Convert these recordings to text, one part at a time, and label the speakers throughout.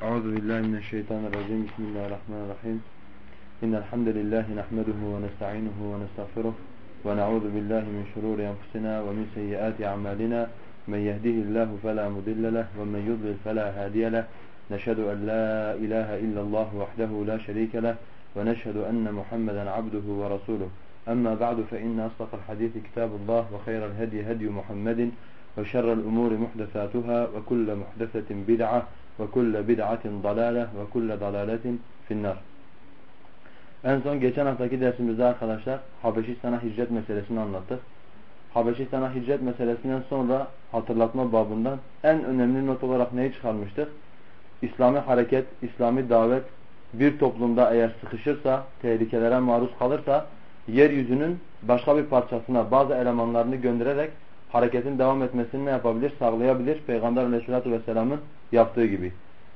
Speaker 1: أعوذ بالله من الشيطان الرجيم. بسم الله الرحمن الرحيم. إن الحمد لله نحمده ونستعينه ونستغفره ونعوذ بالله من شرور أنفسنا ومن سيئات أعمالنا. من يهده الله فلا مضل له ومن يضلل فلا هادي له. نشهد أن لا إله إلا الله وحده لا شريك له ونشهد أن محمدا عبده ورسوله. أما بعد فإن أصدق الحديث كتاب الله وخير الهدي هدي محمد وشر الأمور محدثاتها وكل محدثة بدعة ve kulle bid'atin dalale ve kulle dalaletin finnar. En son geçen haftaki dersimizde arkadaşlar Habeşistan'a hicret meselesini anlattık. Habeşistan'a hicret meselesinden sonra hatırlatma babından en önemli not olarak neyi çıkarmıştık? İslami hareket, İslami davet bir toplumda eğer sıkışırsa, tehlikelere maruz kalırsa yeryüzünün başka bir parçasına bazı elemanlarını göndererek hareketin devam etmesini ne yapabilir? Sağlayabilir. Peygamber aleyhissalatü vesselamın yaptığı gibi.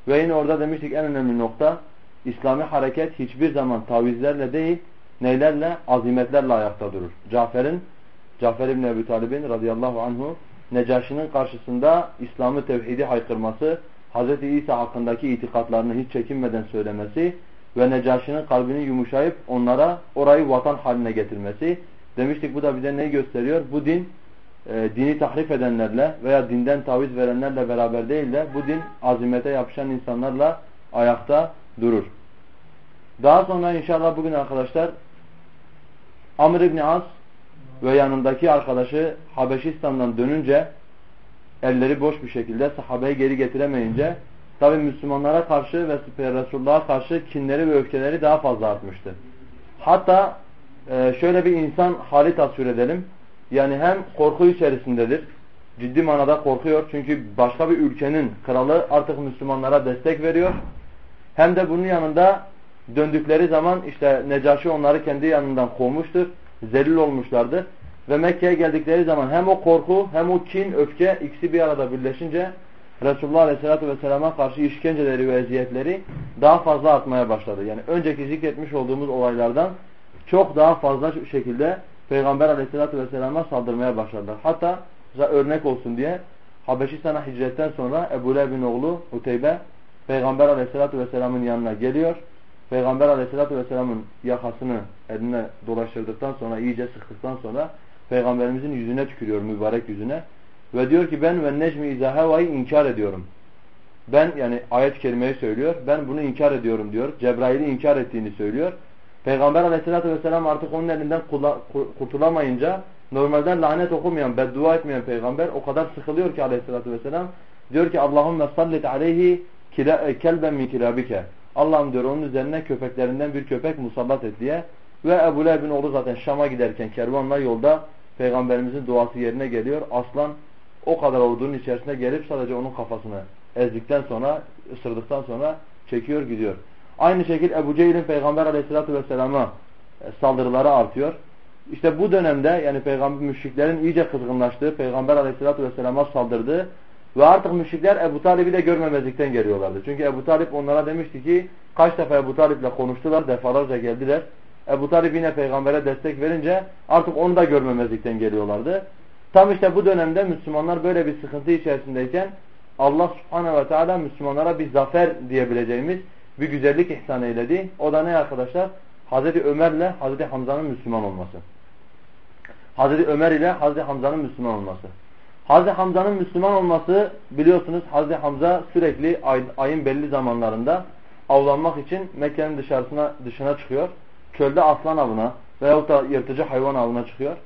Speaker 1: Ve yine orada demiştik en önemli nokta İslami hareket hiçbir zaman tavizlerle değil neylerle? Azimetlerle ayakta durur. Cafer'in Cafer İbni Ebu Talib'in radıyallahu anhu Necaşi'nin karşısında İslam'ı tevhidi haykırması, Hz. İsa hakkındaki itikatlarını hiç çekinmeden söylemesi ve Necaşi'nin kalbini yumuşayıp onlara orayı vatan haline getirmesi. Demiştik bu da bize neyi gösteriyor? Bu din e, dini tahrif edenlerle veya dinden taviz verenlerle beraber değil de bu din azimete yapışan insanlarla ayakta durur. Daha sonra inşallah bugün arkadaşlar Amr İbni As ve yanındaki arkadaşı Habeşistan'dan dönünce elleri boş bir şekilde sahabeyi geri getiremeyince tabi Müslümanlara karşı ve Resulullah'a karşı kinleri ve öfkeleri daha fazla artmıştı. Hatta e, şöyle bir insan hali tasvir edelim. Yani hem korku içerisindedir. Ciddi manada korkuyor. Çünkü başka bir ülkenin kralı artık Müslümanlara destek veriyor. Hem de bunun yanında döndükleri zaman işte Necaşi onları kendi yanından kovmuştur. Zelil olmuşlardır. Ve Mekke'ye geldikleri zaman hem o korku hem o kin, öfke ikisi bir arada birleşince Resulullah Aleyhisselatü Vesselam'a karşı işkenceleri ve eziyetleri daha fazla artmaya başladı. Yani önceki zikretmiş olduğumuz olaylardan çok daha fazla şekilde Peygamber Aleyhisselatü Vesselam'a saldırmaya başladılar. Hatta örnek olsun diye Habeşistan'a hicretten sonra Ebu Leheb'in oğlu Uteybe Peygamber Aleyhisselatü Vesselam'ın yanına geliyor. Peygamber Aleyhisselatü Vesselam'ın yakasını eline dolaştırdıktan sonra iyice sıktıktan sonra Peygamberimizin yüzüne tükürüyor mübarek yüzüne. Ve diyor ki ben ve necmi izahevayı inkar ediyorum. Ben yani ayet-i söylüyor. Ben bunu inkar ediyorum diyor. Cebrail'i inkar ettiğini söylüyor. Peygamber aleyhissalatü vesselam artık onun elinden kurtulamayınca normalden lanet okumayan, beddua etmeyen peygamber o kadar sıkılıyor ki aleyhissalatü vesselam. Diyor ki Allahümme sallit aleyhi kelben min kilabike. Allah'ım diyor onun üzerine köpeklerinden bir köpek musallat et diye. Ve Ebu Leheb'in oğlu zaten Şam'a giderken kervanla yolda peygamberimizin duası yerine geliyor. Aslan o kadar ordunun içerisine gelip sadece onun kafasını ezdikten sonra, ısırdıktan sonra çekiyor gidiyor. Aynı şekilde Ebu Cehil'in Peygamber aleyhissalatü vesselama e, saldırıları artıyor. İşte bu dönemde yani peygamber müşriklerin iyice kızgınlaştığı, Peygamber aleyhissalatü vesselama saldırdığı ve artık müşrikler Ebu Talib'i de görmemezlikten geliyorlardı. Çünkü Ebu Talip onlara demişti ki kaç defa Ebu Talip'le konuştular, defalarca geldiler. Ebu Talib yine peygambere destek verince artık onu da görmemezlikten geliyorlardı. Tam işte bu dönemde Müslümanlar böyle bir sıkıntı içerisindeyken Allah subhanehu ve teala Müslümanlara bir zafer diyebileceğimiz bir güzellik ihsan eyledi. O da ne arkadaşlar? Hazreti Ömer'le Hazreti Hamza'nın Müslüman olması. Hazreti Ömer ile Hazreti Hamza'nın Müslüman olması. Hazreti Hamza'nın Müslüman olması biliyorsunuz Hazreti Hamza sürekli ay, ayın belli zamanlarında avlanmak için Mekke'nin dışarısına dışına çıkıyor. Çölde aslan avına veyahut da yırtıcı hayvan avına çıkıyor.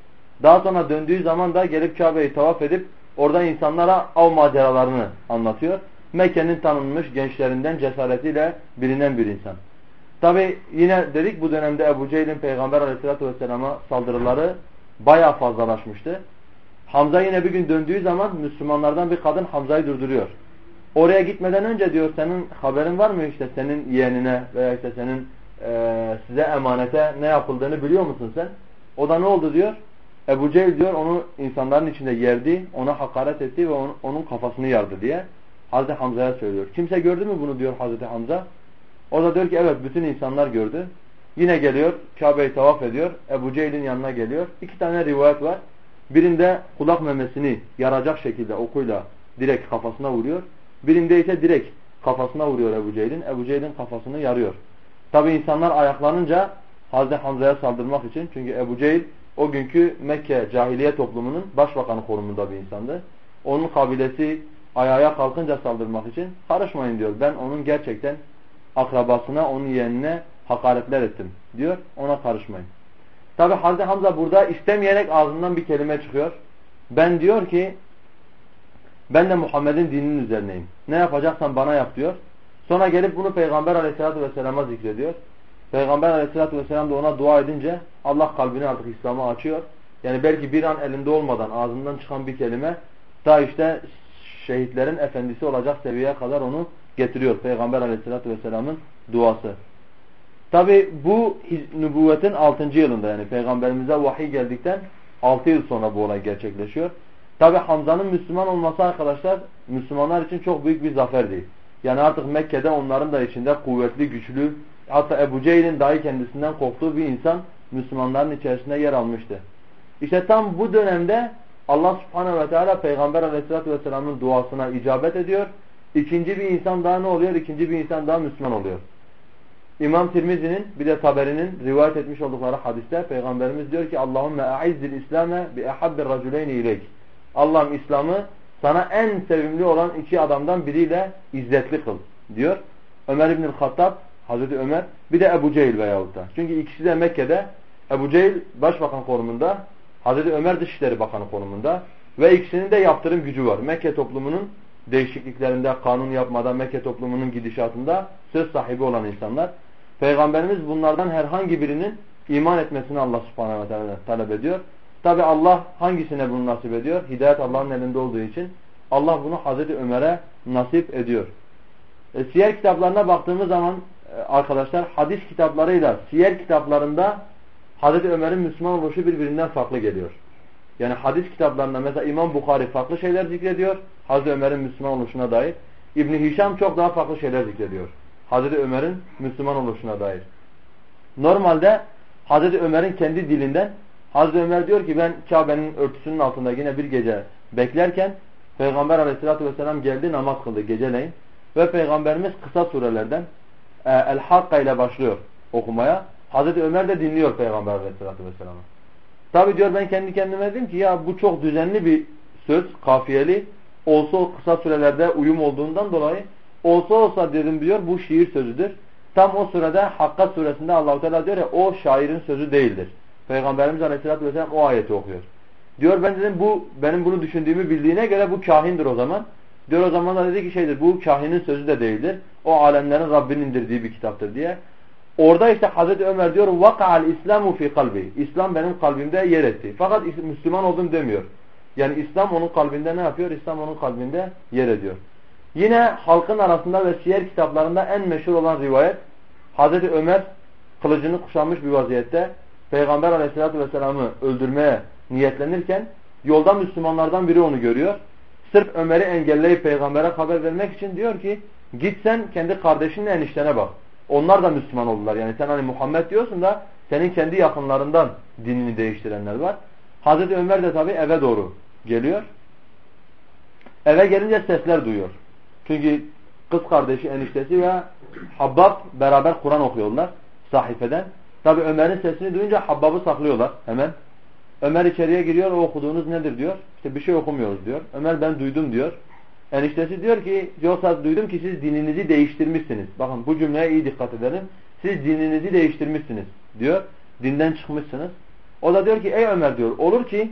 Speaker 1: Daha sonra döndüğü zaman da gelip Kabe'yi tavaf edip orada insanlara av maceralarını anlatıyor. Mekke'nin tanınmış gençlerinden cesaretiyle bilinen bir insan. Tabi yine dedik bu dönemde Ebu Cehil'in Peygamber aleyhissalatü vesselama saldırıları bayağı fazlalaşmıştı. Hamza yine bir gün döndüğü zaman Müslümanlardan bir kadın Hamza'yı durduruyor. Oraya gitmeden önce diyor senin haberin var mı işte senin yeğenine veya işte senin e, size emanete ne yapıldığını biliyor musun sen? O da ne oldu diyor. Ebu Cehil diyor onu insanların içinde yerdi, ona hakaret etti ve onun, onun kafasını yardı diye. Hazreti Hamza'ya söylüyor. Kimse gördü mü bunu diyor Hazreti Hamza. O da diyor ki evet bütün insanlar gördü. Yine geliyor Kabe'yi tavaf ediyor. Ebu Cehil'in yanına geliyor. İki tane rivayet var. Birinde kulak memesini yaracak şekilde okuyla direkt kafasına vuruyor. Birinde ise direkt kafasına vuruyor Ebu Cehil'in. Ebu Cehil'in kafasını yarıyor. Tabi insanlar ayaklanınca Hazreti Hamza'ya saldırmak için. Çünkü Ebu Cehil o günkü Mekke cahiliye toplumunun başbakanı konumunda bir insandı. Onun kabilesi ayağa kalkınca saldırmak için karışmayın diyor. Ben onun gerçekten akrabasına, onun yeğenine hakaretler ettim diyor. Ona karışmayın. Tabi Hazreti Hamza burada istemeyerek ağzından bir kelime çıkıyor. Ben diyor ki ben de Muhammed'in dininin üzerineyim. Ne yapacaksan bana yap diyor. Sonra gelip bunu Peygamber aleyhissalatü vesselama zikrediyor. Peygamber aleyhissalatü vesselam da ona dua edince Allah kalbini artık İslam'a açıyor. Yani belki bir an elinde olmadan ağzından çıkan bir kelime daha işte şehitlerin efendisi olacak seviyeye kadar onu getiriyor. Peygamber aleyhissalatü vesselamın duası. Tabi bu nübüvvetin 6. yılında yani peygamberimize vahiy geldikten 6 yıl sonra bu olay gerçekleşiyor. Tabi Hamza'nın Müslüman olması arkadaşlar Müslümanlar için çok büyük bir zafer değil. Yani artık Mekke'de onların da içinde kuvvetli, güçlü hatta Ebu Cehil'in dahi kendisinden korktuğu bir insan Müslümanların içerisinde yer almıştı. İşte tam bu dönemde Allah subhanehu ve teala Peygamber aleyhissalatü vesselamın duasına icabet ediyor. İkinci bir insan daha ne oluyor? İkinci bir insan daha Müslüman oluyor. İmam Tirmizi'nin bir de Taberi'nin rivayet etmiş oldukları hadiste Peygamberimiz diyor ki Allahümme a'izzil İslam'e bi ehabbir raculeyni ileyk. Allah'ım İslam'ı sana en sevimli olan iki adamdan biriyle izzetli kıl diyor. Ömer İbnül Hattab, Hazreti Ömer bir de Ebu Cehil veyahut da. Çünkü ikisi de Mekke'de Ebu Cehil başbakan konumunda, Hazreti Ömer Dışişleri Bakanı konumunda ve ikisinin de yaptırım gücü var. Mekke toplumunun değişikliklerinde, kanun yapmadan Mekke toplumunun gidişatında söz sahibi olan insanlar. Peygamberimiz bunlardan herhangi birinin iman etmesini Allah subhanahu ve teala talep ediyor. Tabi Allah hangisine bunu nasip ediyor? Hidayet Allah'ın elinde olduğu için Allah bunu Hazreti Ömer'e nasip ediyor. E, siyer kitaplarına baktığımız zaman e, arkadaşlar hadis kitaplarıyla siyer kitaplarında Hazreti Ömer'in Müslüman oluşu birbirinden farklı geliyor. Yani hadis kitaplarında mesela İmam Bukhari farklı şeyler zikrediyor. Hazreti Ömer'in Müslüman oluşuna dair. İbn Hişam çok daha farklı şeyler zikrediyor. Hazreti Ömer'in Müslüman oluşuna dair. Normalde Hazreti Ömer'in kendi dilinden Hazreti Ömer diyor ki ben Kabe'nin örtüsünün altında yine bir gece beklerken Peygamber aleyhissalatü vesselam geldi namaz kıldı geceleyin. Ve Peygamberimiz kısa surelerden e, El-Hakka ile başlıyor okumaya. Hazreti Ömer de dinliyor Peygamber aleyhissalatü vesselam'ı. Tabi diyor ben kendi kendime dedim ki ya bu çok düzenli bir söz, kafiyeli. Olsa o kısa sürelerde uyum olduğundan dolayı olsa olsa dedim diyor bu şiir sözüdür. Tam o sırada Hakka suresinde Allahu Teala diyor ya o şairin sözü değildir. Peygamberimiz Aleyhisselatü Vesselam o ayeti okuyor. Diyor ben dedim bu benim bunu düşündüğümü bildiğine göre bu kahindir o zaman. Diyor o zaman da dedi ki şeydir bu kahinin sözü de değildir. O alemlerin Rabbinin indirdiği bir kitaptır diye. Orada işte Hazreti Ömer diyor vaka'al İslamu fi kalbi. İslam benim kalbimde yer etti. Fakat Müslüman oldum demiyor. Yani İslam onun kalbinde ne yapıyor? İslam onun kalbinde yer ediyor. Yine halkın arasında ve siyer kitaplarında en meşhur olan rivayet Hazreti Ömer kılıcını kuşanmış bir vaziyette Peygamber aleyhissalatü vesselam'ı öldürmeye niyetlenirken yolda Müslümanlardan biri onu görüyor. Sırf Ömer'i engelleyip peygambere haber vermek için diyor ki git sen kendi kardeşinle eniştene bak. Onlar da Müslüman oldular. Yani sen hani Muhammed diyorsun da senin kendi yakınlarından dinini değiştirenler var. Hazreti Ömer de tabi eve doğru geliyor. Eve gelince sesler duyuyor. Çünkü kız kardeşi, eniştesi ve Habbab beraber Kur'an okuyorlar sahifeden. Tabi Ömer'in sesini duyunca Habbab'ı saklıyorlar hemen. Ömer içeriye giriyor, o okuduğunuz nedir diyor. İşte bir şey okumuyoruz diyor. Ömer ben duydum diyor. Eniştesi diyor ki, yoksa duydum ki siz dininizi değiştirmişsiniz. Bakın bu cümleye iyi dikkat edelim. Siz dininizi değiştirmişsiniz diyor. Dinden çıkmışsınız. O da diyor ki ey Ömer diyor olur ki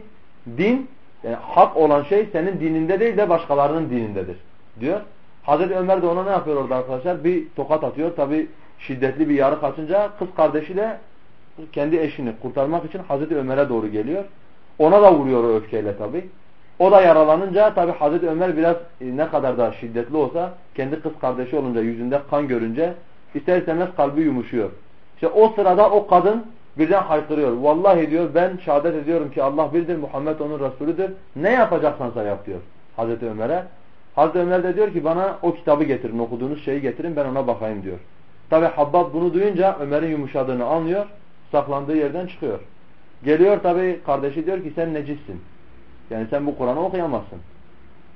Speaker 1: din yani hak olan şey senin dininde değil de başkalarının dinindedir diyor. Hazreti Ömer de ona ne yapıyor orada arkadaşlar? Bir tokat atıyor. Tabi şiddetli bir yarık açınca kız kardeşi de kendi eşini kurtarmak için Hazreti Ömer'e doğru geliyor. Ona da vuruyor öfkeyle tabi. O da yaralanınca tabi Hazreti Ömer biraz e, ne kadar da şiddetli olsa kendi kız kardeşi olunca yüzünde kan görünce ister istemez kalbi yumuşuyor. İşte o sırada o kadın birden haykırıyor. Vallahi diyor ben şehadet ediyorum ki Allah birdir Muhammed onun Resulüdür. Ne yapacaksan sen yap diyor Hazreti Ömer'e. Hazreti Ömer de diyor ki bana o kitabı getirin okuduğunuz şeyi getirin ben ona bakayım diyor. Tabi Habbab bunu duyunca Ömer'in yumuşadığını anlıyor. Saklandığı yerden çıkıyor. Geliyor tabi kardeşi diyor ki sen necissin. Yani sen bu Kur'an'ı okuyamazsın.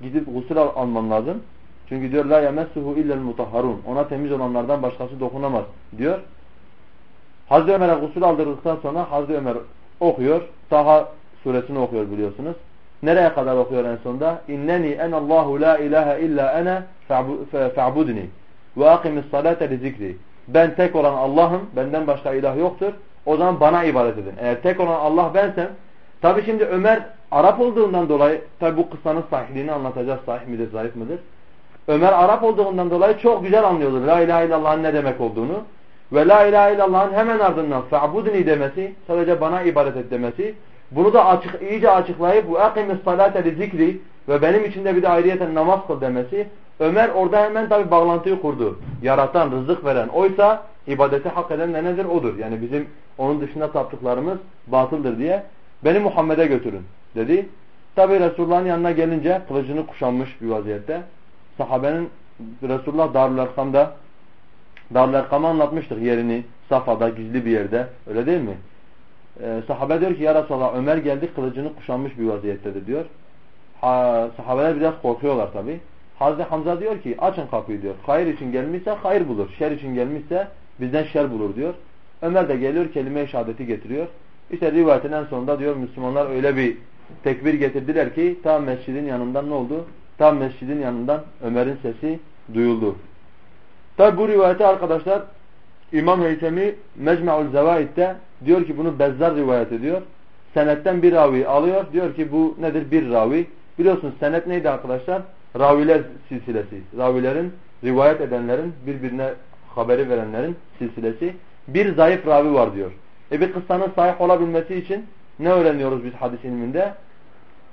Speaker 1: Gidip gusül al alman lazım. Çünkü diyor la yemessuhu illel mutahharun. Ona temiz olanlardan başkası dokunamaz diyor. Hazreti Ömer'e gusül aldırdıktan sonra Hazreti Ömer okuyor. Taha suresini okuyor biliyorsunuz. Nereye kadar okuyor en sonunda? İnneni en Allahu la ilahe illa ene fa'budni ve akimis salate li zikri. Ben tek olan Allah'ım, benden başka ilah yoktur. O zaman bana ibadet edin. Eğer tek olan Allah bensem, tabi şimdi Ömer Arap olduğundan dolayı, tabi bu kıssanın sahihliğini anlatacağız, sahih midir, zayıf mıdır? Ömer Arap olduğundan dolayı çok güzel anlıyordu La ilahe illallah'ın ne demek olduğunu. Ve la ilahe illallah'ın hemen ardından fe'budni demesi, sadece bana ibadet et demesi, bunu da açık, iyice açıklayıp bu akimis salate li zikri ve benim içinde bir de ayrıyeten namaz kıl demesi Ömer orada hemen tabi bağlantıyı kurdu. Yaratan, rızık veren oysa ibadeti hak eden de nedir? Odur. Yani bizim onun dışında taptıklarımız batıldır diye beni Muhammed'e götürün dedi. Tabi Resulullah'ın yanına gelince kılıcını kuşanmış bir vaziyette. Sahabenin Resulullah Darül Erkam'da Darül Erkam'ı anlatmıştık yerini Safa'da gizli bir yerde. Öyle değil mi? Ee, sahabe diyor ki ya Resulallah Ömer geldi kılıcını kuşanmış bir vaziyettedir diyor. Ha, sahabeler biraz korkuyorlar tabi. Hazreti Hamza diyor ki açın kapıyı diyor. Hayır için gelmişse hayır bulur. Şer için gelmişse bizden şer bulur diyor. Ömer de geliyor kelime-i şehadeti getiriyor. İşte rivayetin en sonunda diyor Müslümanlar öyle bir tekbir getirdiler ki tam mescidin yanından ne oldu? Tam mescidin yanından Ömer'in sesi duyuldu. Tabi bu rivayeti arkadaşlar İmam Heytemi Mecmu'ul Zevaid'de diyor ki bunu Bezzar rivayet ediyor. Senetten bir ravi alıyor. Diyor ki bu nedir? Bir ravi. Biliyorsunuz senet neydi arkadaşlar? Raviler silsilesi. Ravilerin, rivayet edenlerin, birbirine haberi verenlerin silsilesi. Bir zayıf ravi var diyor. E bir kıssanın sahih olabilmesi için ne öğreniyoruz biz hadis ilminde?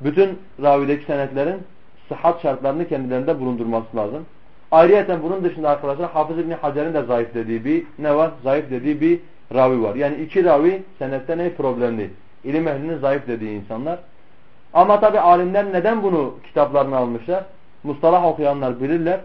Speaker 1: Bütün ravideki senetlerin sıhhat şartlarını kendilerinde bulundurması lazım. Ayrıca bunun dışında arkadaşlar Hafız İbni Hacer'in de zayıf dediği bir ne var? Zayıf dediği bir ravi var. Yani iki ravi senette ne problemli? İlim ehlinin zayıf dediği insanlar. Ama tabi alimler neden bunu kitaplarına almışlar? Mustalah okuyanlar bilirler.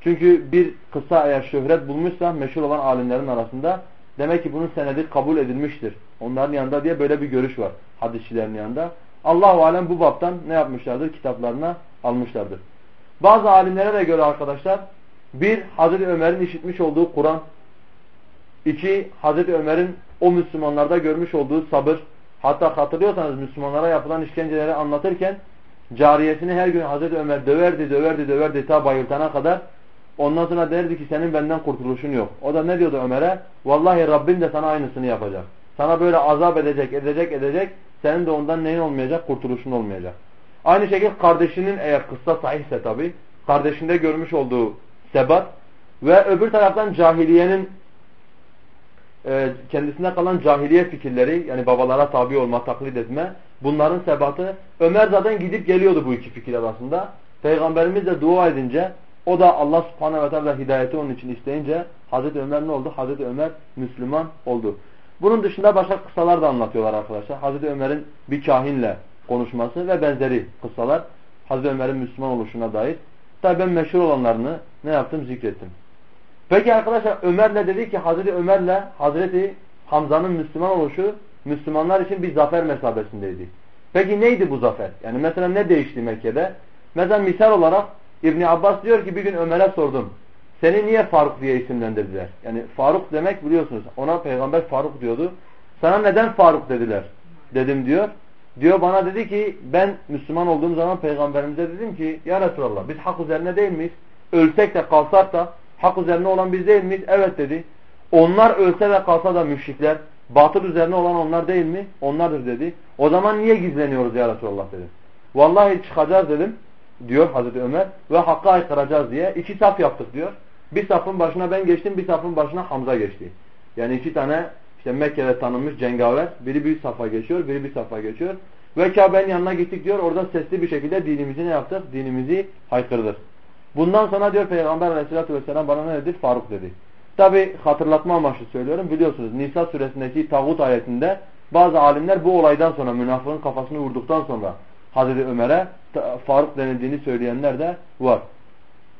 Speaker 1: Çünkü bir kısa eğer şöhret bulmuşsa meşhur olan alimlerin arasında demek ki bunun senedi kabul edilmiştir. Onların yanında diye böyle bir görüş var hadisçilerin yanında. Allahu alem bu baptan ne yapmışlardır? Kitaplarına almışlardır. Bazı alimlere de göre arkadaşlar bir Hazreti Ömer'in işitmiş olduğu Kur'an iki Hazreti Ömer'in o Müslümanlarda görmüş olduğu sabır hatta hatırlıyorsanız Müslümanlara yapılan işkenceleri anlatırken cariyesini her gün Hazreti Ömer döverdi döverdi döverdi ta bayıltana kadar ondan sonra derdi ki senin benden kurtuluşun yok. O da ne diyordu Ömer'e? Vallahi Rabbin de sana aynısını yapacak. Sana böyle azap edecek edecek edecek senin de ondan neyin olmayacak? Kurtuluşun olmayacak. Aynı şekilde kardeşinin eğer kıssa sahihse tabi kardeşinde görmüş olduğu sebat ve öbür taraftan cahiliyenin e, kendisine kalan cahiliye fikirleri yani babalara tabi olma, taklit etme bunların sebatı Ömer zaten gidip geliyordu bu iki fikir arasında. Peygamberimiz de dua edince o da Allah subhanehu ve teala hidayeti onun için isteyince Hazreti Ömer ne oldu? Hazreti Ömer Müslüman oldu. Bunun dışında başka kıssalar da anlatıyorlar arkadaşlar. Hazreti Ömer'in bir kahinle konuşması ve benzeri kıssalar Hazreti Ömer'in Müslüman oluşuna dair. Tabi ben meşhur olanlarını ne yaptım zikrettim. Peki arkadaşlar Ömer ne dedi ki Hazreti Ömer'le Hazreti Hamza'nın Müslüman oluşu Müslümanlar için bir zafer mesabesindeydi. Peki neydi bu zafer? Yani mesela ne değişti Mekke'de? Mesela misal olarak İbni Abbas diyor ki bir gün Ömer'e sordum. Seni niye Faruk diye isimlendirdiler? Yani Faruk demek biliyorsunuz. Ona peygamber Faruk diyordu. Sana neden Faruk dediler? Dedim diyor. Diyor bana dedi ki ben Müslüman olduğum zaman peygamberimize dedim ki ya Resulallah biz hak üzerine değil miyiz? Ölsek de kalsak da hak üzerine olan biz değil miyiz? Evet dedi. Onlar ölse ve kalsa da müşrikler batıl üzerine olan onlar değil mi? Onlardır dedi. O zaman niye gizleniyoruz ya Resulallah dedim. Vallahi çıkacağız dedim diyor Hazreti Ömer ve hakka aykıracağız diye iki saf yaptık diyor. Bir safın başına ben geçtim bir safın başına Hamza geçti. Yani iki tane işte Mekke'de tanınmış cengaver biri bir safa geçiyor biri bir safa geçiyor. Ve Kabe'nin yanına gittik diyor orada sesli bir şekilde dinimizi ne yaptık? Dinimizi haykırdık. Bundan sonra diyor Peygamber aleyhissalatü vesselam bana ne dedi? Faruk dedi. Tabi hatırlatma amaçlı söylüyorum. Biliyorsunuz Nisa suresindeki tağut ayetinde bazı alimler bu olaydan sonra münafığın kafasını vurduktan sonra Hazreti Ömer'e Faruk denildiğini söyleyenler de var.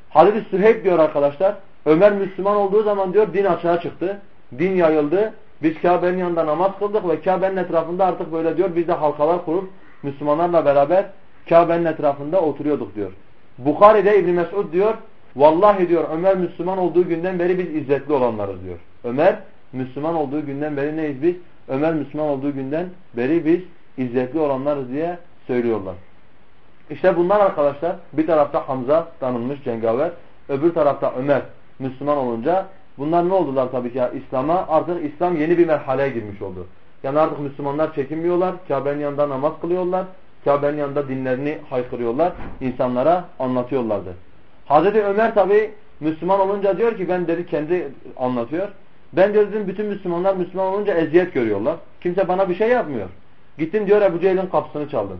Speaker 1: Hazreti Süheyb diyor arkadaşlar Ömer Müslüman olduğu zaman diyor din açığa çıktı. Din yayıldı. Biz Kabe'nin yanında namaz kıldık ve Kabe'nin etrafında artık böyle diyor biz de halkalar kurup Müslümanlarla beraber Kabe'nin etrafında oturuyorduk diyor. Bukhari'de İbn Mesud diyor Vallahi diyor Ömer Müslüman olduğu günden beri biz izzetli olanlarız diyor. Ömer Müslüman olduğu günden beri neyiz biz? Ömer Müslüman olduğu günden beri biz izzetli olanlarız diye söylüyorlar. İşte bunlar arkadaşlar bir tarafta Hamza tanınmış cengaver, öbür tarafta Ömer Müslüman olunca bunlar ne oldular tabii ki İslam'a artık İslam yeni bir merhaleye girmiş oldu. Yani artık Müslümanlar çekinmiyorlar, Kabe'nin yanında namaz kılıyorlar, Kabe'nin yanında dinlerini haykırıyorlar, insanlara anlatıyorlardı. Hazreti Ömer tabii Müslüman olunca diyor ki ben dedi kendi anlatıyor. Ben dedim bütün Müslümanlar Müslüman olunca eziyet görüyorlar. Kimse bana bir şey yapmıyor. Gittim diyor Ebu Cehil'in kapısını çaldım.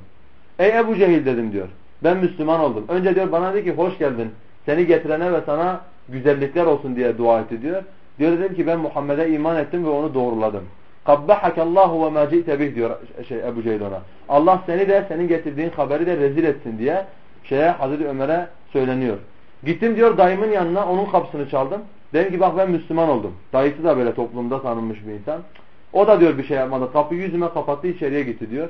Speaker 1: Ey Ebu Cehil dedim diyor. Ben Müslüman oldum. Önce diyor bana dedi ki hoş geldin. Seni getirene ve sana güzellikler olsun diye dua etti diyor. Diyor dedim ki ben Muhammed'e iman ettim ve onu doğruladım. Kabbahakallahu ve ma ci'te bih diyor şey Ebu Cehil ona. Allah seni de senin getirdiğin haberi de rezil etsin diye şeye Hazreti Ömer'e söyleniyor. Gittim diyor dayımın yanına onun kapısını çaldım. Dedim ki bak ben Müslüman oldum. Dayısı da böyle toplumda tanınmış bir insan. O da diyor bir şey yapmadı. Kapıyı yüzüme kapattı içeriye gitti diyor.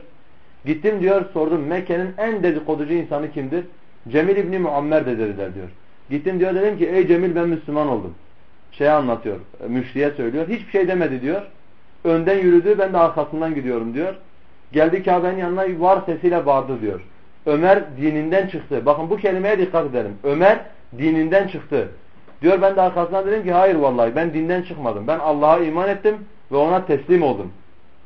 Speaker 1: Gittim diyor sordum Mekke'nin en dedikoducu insanı kimdir? Cemil İbni Muammer de dediler diyor. Gittim diyor dedim ki ey Cemil ben Müslüman oldum. Şey anlatıyor. Müşriye söylüyor. Hiçbir şey demedi diyor. Önden yürüdü ben de arkasından gidiyorum diyor. Geldi Kabe'nin yanına var sesiyle bağırdı diyor. Ömer dininden çıktı. Bakın bu kelimeye dikkat edelim. Ömer dininden çıktı. Diyor ben de arkasından dedim ki hayır vallahi ben dinden çıkmadım. Ben Allah'a iman ettim ve ona teslim oldum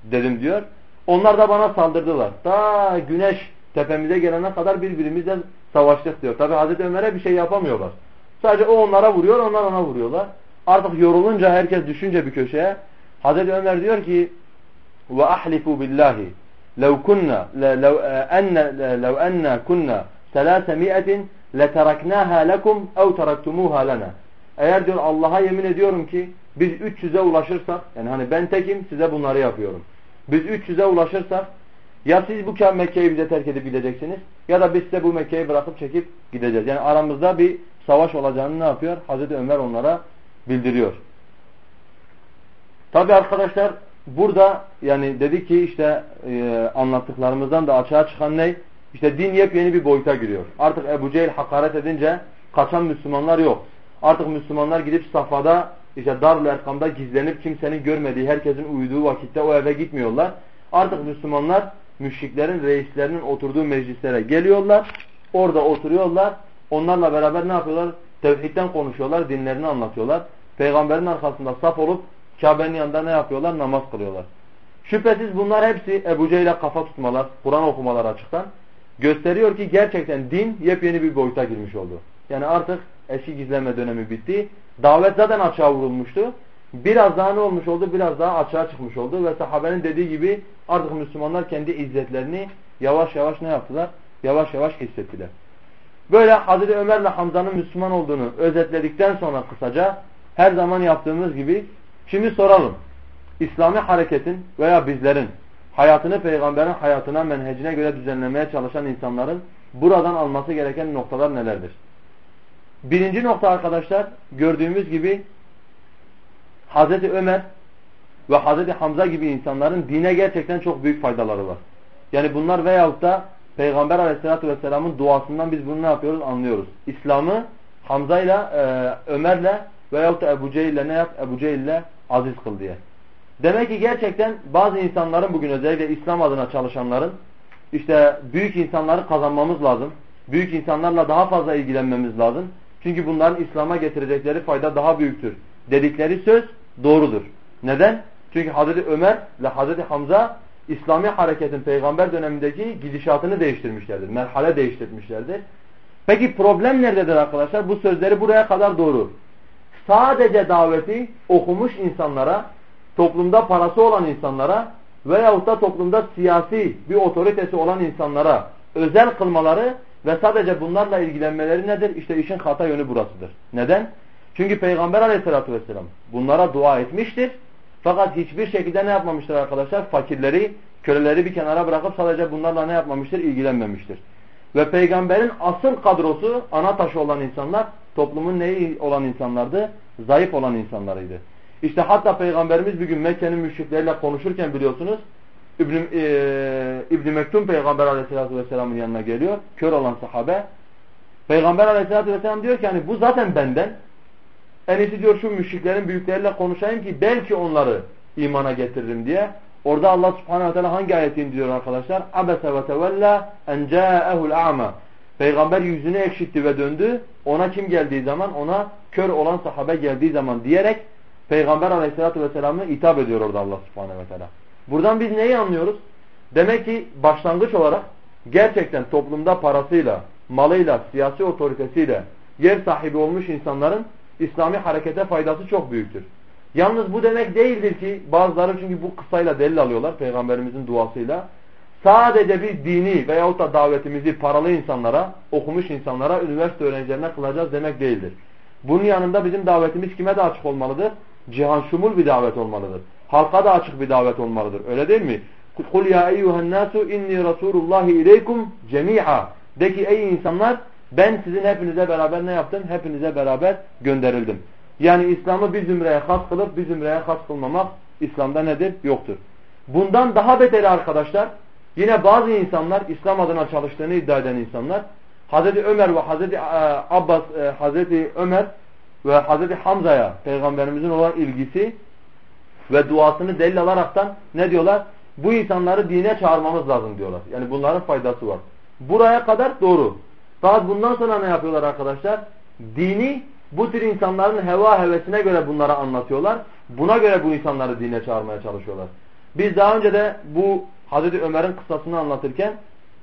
Speaker 1: dedim diyor. Onlar da bana saldırdılar. Ta güneş tepemize gelene kadar birbirimizle savaştık diyor. Tabi Hazreti Ömer'e bir şey yapamıyorlar. Sadece o onlara vuruyor, onlar ona vuruyorlar. Artık yorulunca herkes düşünce bir köşeye Hazreti Ömer diyor ki ve ahlifu billahi لو كنا لو أن لو أن كنا ثلاثمائة لتركناها لكم أو تركتموها لنا eğer diyor Allah'a yemin ediyorum ki biz 300'e ulaşırsak yani hani ben tekim size bunları yapıyorum. Biz 300'e ulaşırsak ya siz bu Mekke'yi bize terk edip gideceksiniz ya da biz size bu Mekke'yi bırakıp çekip gideceğiz. Yani aramızda bir savaş olacağını ne yapıyor? Hazreti Ömer onlara bildiriyor. Tabi arkadaşlar burada yani dedi ki işte e, anlattıklarımızdan da açığa çıkan ne? İşte din yepyeni bir boyuta giriyor. Artık Ebu Cehil hakaret edince kaçan Müslümanlar yok. Artık Müslümanlar gidip safhada işte Darül Erkam'da gizlenip kimsenin görmediği, herkesin uyuduğu vakitte o eve gitmiyorlar. Artık Müslümanlar müşriklerin, reislerinin oturduğu meclislere geliyorlar. Orada oturuyorlar. Onlarla beraber ne yapıyorlar? Tevhidden konuşuyorlar, dinlerini anlatıyorlar. Peygamberin arkasında saf olup Kabe'nin yanında ne yapıyorlar? Namaz kılıyorlar. Şüphesiz bunlar hepsi Ebu Cehil'e kafa tutmalar, Kur'an okumalar açıktan gösteriyor ki gerçekten din yepyeni bir boyuta girmiş oldu. Yani artık eski gizleme dönemi bitti. Davet zaten açığa vurulmuştu. Biraz daha ne olmuş oldu? Biraz daha açığa çıkmış oldu ve sahabenin dediği gibi artık Müslümanlar kendi izzetlerini yavaş yavaş ne yaptılar? Yavaş yavaş hissettiler. Böyle Hazreti Ömer ile Hamza'nın Müslüman olduğunu özetledikten sonra kısaca her zaman yaptığımız gibi şimdi soralım. İslami hareketin veya bizlerin hayatını peygamberin hayatına, menhecine göre düzenlemeye çalışan insanların buradan alması gereken noktalar nelerdir? Birinci nokta arkadaşlar gördüğümüz gibi Hazreti Ömer ve Hazreti Hamza gibi insanların dine gerçekten çok büyük faydaları var. Yani bunlar veyahut da Peygamber aleyhissalatü vesselamın duasından biz bunu ne yapıyoruz anlıyoruz. İslam'ı Hamza ile Ömer'le veyahut da Ebu Cehil'le ne yap? Ebu Cehil'le aziz kıl diye. Demek ki gerçekten bazı insanların bugün özellikle İslam adına çalışanların işte büyük insanları kazanmamız lazım. Büyük insanlarla daha fazla ilgilenmemiz lazım. Çünkü bunların İslam'a getirecekleri fayda daha büyüktür. Dedikleri söz doğrudur. Neden? Çünkü Hazreti Ömer ile Hazreti Hamza İslami hareketin peygamber dönemindeki gidişatını değiştirmişlerdir. Merhale değiştirmişlerdir. Peki problem nerededir arkadaşlar? Bu sözleri buraya kadar doğru. Sadece daveti okumuş insanlara, toplumda parası olan insanlara veyahut da toplumda siyasi bir otoritesi olan insanlara özel kılmaları ve sadece bunlarla ilgilenmeleri nedir? İşte işin hata yönü burasıdır. Neden? Çünkü Peygamber aleyhissalatü vesselam bunlara dua etmiştir. Fakat hiçbir şekilde ne yapmamıştır arkadaşlar? Fakirleri, köleleri bir kenara bırakıp sadece bunlarla ne yapmamıştır? İlgilenmemiştir. Ve peygamberin asıl kadrosu ana taşı olan insanlar toplumun neyi olan insanlardı? Zayıf olan insanlarıydı. İşte hatta peygamberimiz bir gün Mekke'nin müşrikleriyle konuşurken biliyorsunuz İbn, e, İbn Mektum peygamber aleyhissalatü vesselamın yanına geliyor. Kör olan sahabe. Peygamber aleyhissalatü vesselam diyor ki hani bu zaten benden. En diyor şu müşriklerin büyükleriyle konuşayım ki belki onları imana getiririm diye. Orada Allah subhanehu ve hangi ayeti indiriyor arkadaşlar? Abese ve tevella en câehul a'ma. Peygamber yüzünü ekşitti ve döndü. Ona kim geldiği zaman ona kör olan sahabe geldiği zaman diyerek Peygamber aleyhissalatü vesselam'ı hitap ediyor orada Allah subhanehu ve. Buradan biz neyi anlıyoruz? Demek ki başlangıç olarak gerçekten toplumda parasıyla, malıyla, siyasi otoritesiyle yer sahibi olmuş insanların İslami harekete faydası çok büyüktür. Yalnız bu demek değildir ki bazıları çünkü bu kısayla delil alıyorlar peygamberimizin duasıyla. Sadece bir dini veyahut da davetimizi paralı insanlara, okumuş insanlara, üniversite öğrencilerine kılacağız demek değildir. Bunun yanında bizim davetimiz kime de açık olmalıdır? Cihan şumul bir davet olmalıdır. Halka da açık bir davet olmalıdır. Öyle değil mi? Kul ya eyyuhen nasu inni rasulullahi ileykum cemi'a. De ki ey insanlar ben sizin hepinize beraber ne yaptım? Hepinize beraber gönderildim. Yani İslam'ı bir zümreye has kılıp bir zümreye has kılmamak İslam'da nedir? Yoktur. Bundan daha beteri arkadaşlar yine bazı insanlar İslam adına çalıştığını iddia eden insanlar Hazreti Ömer ve Hazreti e, Abbas, e, Hazreti Ömer ve Hazreti Hamza'ya peygamberimizin olan ilgisi ve duasını delil alaraktan ne diyorlar? Bu insanları dine çağırmamız lazım diyorlar. Yani bunların faydası var. Buraya kadar doğru. Fakat bundan sonra ne yapıyorlar arkadaşlar? Dini bu tür insanların heva hevesine göre bunlara anlatıyorlar. Buna göre bu insanları dine çağırmaya çalışıyorlar. Biz daha önce de bu Hazreti Ömer'in kıssasını anlatırken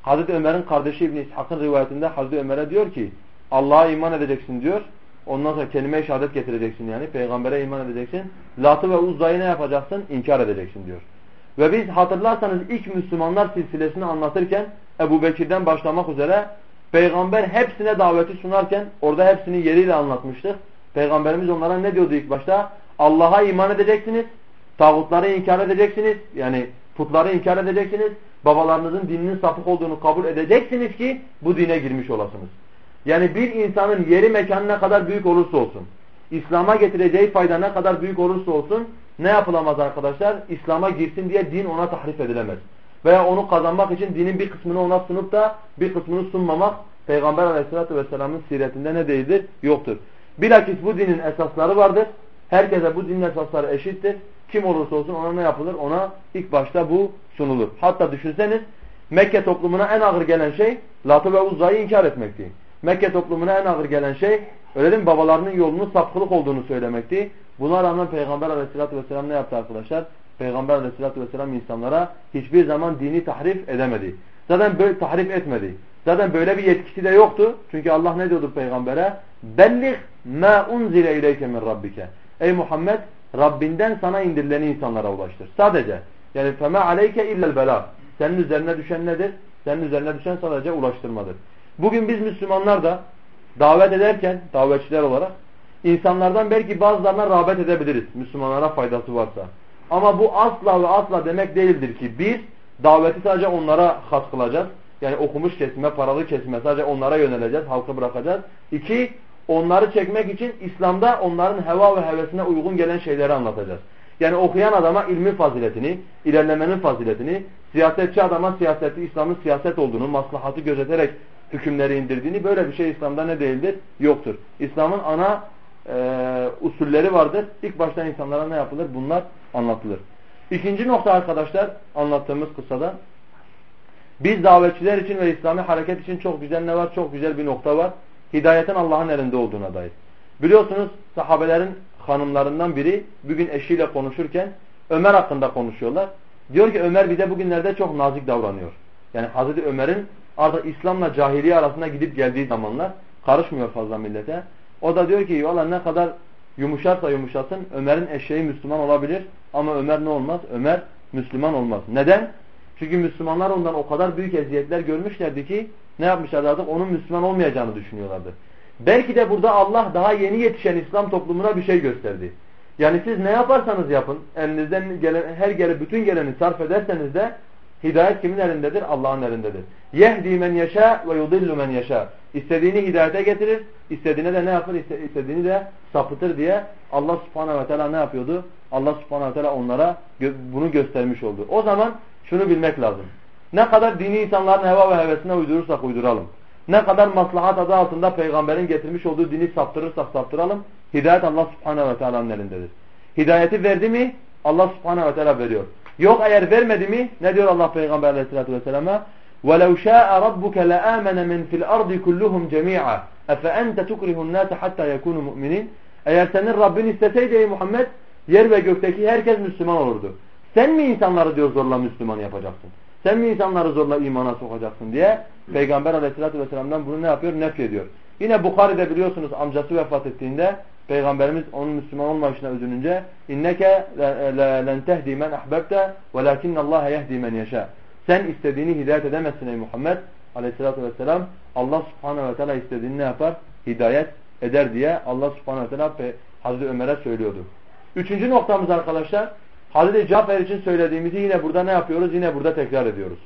Speaker 1: Hazreti Ömer'in kardeşi İbn İshak'ın rivayetinde Hazreti Ömer'e diyor ki Allah'a iman edeceksin diyor. Ondan sonra kelime-i şehadet getireceksin yani. Peygambere iman edeceksin. Lat'ı ve Uzza'yı ne yapacaksın? İnkar edeceksin diyor. Ve biz hatırlarsanız ilk Müslümanlar silsilesini anlatırken Ebu Bekir'den başlamak üzere Peygamber hepsine daveti sunarken orada hepsini yeriyle anlatmıştık. Peygamberimiz onlara ne diyordu ilk başta? Allah'a iman edeceksiniz, tağutları inkar edeceksiniz, yani putları inkar edeceksiniz, babalarınızın dininin sapık olduğunu kabul edeceksiniz ki bu dine girmiş olasınız. Yani bir insanın yeri mekanı ne kadar büyük olursa olsun, İslam'a getireceği fayda ne kadar büyük olursa olsun ne yapılamaz arkadaşlar? İslam'a girsin diye din ona tahrif edilemez. Veya onu kazanmak için dinin bir kısmını ona sunup da bir kısmını sunmamak Peygamber aleyhissalatü vesselamın siretinde ne değildir? Yoktur. Bilakis bu dinin esasları vardır. Herkese bu dinin esasları eşittir. Kim olursa olsun ona ne yapılır? Ona ilk başta bu sunulur. Hatta düşünseniz Mekke toplumuna en ağır gelen şey Latı ve Uzza'yı inkar etmekti. Mekke toplumuna en ağır gelen şey öyle değil mi? Babalarının yolunun sapkılık olduğunu söylemekti. Buna rağmen Peygamber aleyhissalatü vesselam ne yaptı arkadaşlar? Peygamber aleyhissalatü vesselam insanlara hiçbir zaman dini tahrif edemedi. Zaten böyle tahrif etmedi. Zaten böyle bir yetkisi de yoktu. Çünkü Allah ne diyordu peygambere? Belliq ma unzile ileyke min rabbike. Ey Muhammed Rabbinden sana indirileni insanlara ulaştır. Sadece. Yani fema aleyke illel bela. Senin üzerine düşen nedir? Senin üzerine düşen sadece ulaştırmadır. Bugün biz Müslümanlar da davet ederken davetçiler olarak insanlardan belki bazılarına rağbet edebiliriz. Müslümanlara faydası varsa. Ama bu asla ve asla demek değildir ki biz daveti sadece onlara has kılacağız. Yani okumuş kesime, paralı kesime sadece onlara yöneleceğiz, halkı bırakacağız. İki, onları çekmek için İslam'da onların heva ve hevesine uygun gelen şeyleri anlatacağız. Yani okuyan adama ilmin faziletini, ilerlemenin faziletini, siyasetçi adama siyaseti, İslam'ın siyaset olduğunu, maslahatı gözeterek hükümleri indirdiğini böyle bir şey İslam'da ne değildir? Yoktur. İslam'ın ana e, usulleri vardır. İlk baştan insanlara ne yapılır? Bunlar anlatılır. İkinci nokta arkadaşlar anlattığımız kısada biz davetçiler için ve İslami hareket için çok güzel ne var? Çok güzel bir nokta var. Hidayetin Allah'ın elinde olduğuna dair. Biliyorsunuz sahabelerin hanımlarından biri bugün eşiyle konuşurken Ömer hakkında konuşuyorlar. Diyor ki Ömer bize bugünlerde çok nazik davranıyor. Yani Hazreti Ömer'in artık İslam'la cahiliye arasında gidip geldiği zamanlar karışmıyor fazla millete. O da diyor ki valla ne kadar yumuşarsa yumuşasın Ömer'in eşeği Müslüman olabilir ama Ömer ne olmaz? Ömer Müslüman olmaz. Neden? Çünkü Müslümanlar ondan o kadar büyük eziyetler görmüşlerdi ki ne yapmışlardı artık onun Müslüman olmayacağını düşünüyorlardı. Belki de burada Allah daha yeni yetişen İslam toplumuna bir şey gösterdi. Yani siz ne yaparsanız yapın, elinizden gelen her gele bütün geleni sarf ederseniz de hidayet kimin elindedir? Allah'ın elindedir. Yehdi men yeşâ ve yudillu men yeşâ. İstediğini hidayete getirir, istediğine de ne yapar? İstediğini de sapıtır diye Allah subhanahu ve teala ne yapıyordu? Allah subhanahu ve teala onlara bunu göstermiş oldu. O zaman şunu bilmek lazım. Ne kadar dini insanların heva ve hevesine uydurursak uyduralım. Ne kadar maslahat adı altında peygamberin getirmiş olduğu dini saptırırsak saptıralım. Hidayet Allah subhanehu ve teala'nın elindedir. Hidayeti verdi mi Allah subhanehu ve teala veriyor. Yok eğer vermedi mi ne diyor Allah peygamber aleyhissalatü vesselam'a? وَلَوْ شَاءَ رَبُّكَ لَآمَنَ مِنْ فِي الْأَرْضِ كُلُّهُمْ جَمِيعًا اَفَاَنْتَ تُكْرِهُ النَّاسَ حَتَّى يَكُونُ مُؤْمِنِينَ Eğer senin Rabbin isteseydi ey Muhammed yer ve gökteki herkes Müslüman olurdu. Sen mi insanları diyor zorla Müslüman yapacaksın? Sen mi insanları zorla imana sokacaksın diye Peygamber aleyhissalatü vesselam'dan bunu ne yapıyor? Nef ediyor. Yine Bukhari'de biliyorsunuz amcası vefat ettiğinde Peygamberimiz onun Müslüman olmayışına üzülünce inneke len tehdi men ahbebte velakinnallaha yehdi men yeşâ. Sen istediğini hidayet edemezsin ey Muhammed aleyhissalatü vesselam. Allah subhanehu ve teala istediğini ne yapar? Hidayet eder diye Allah subhanehu ve teala Hazreti Ömer'e söylüyordu. Üçüncü noktamız arkadaşlar Hazreti Cafer için söylediğimizi yine burada ne yapıyoruz? Yine burada tekrar ediyoruz.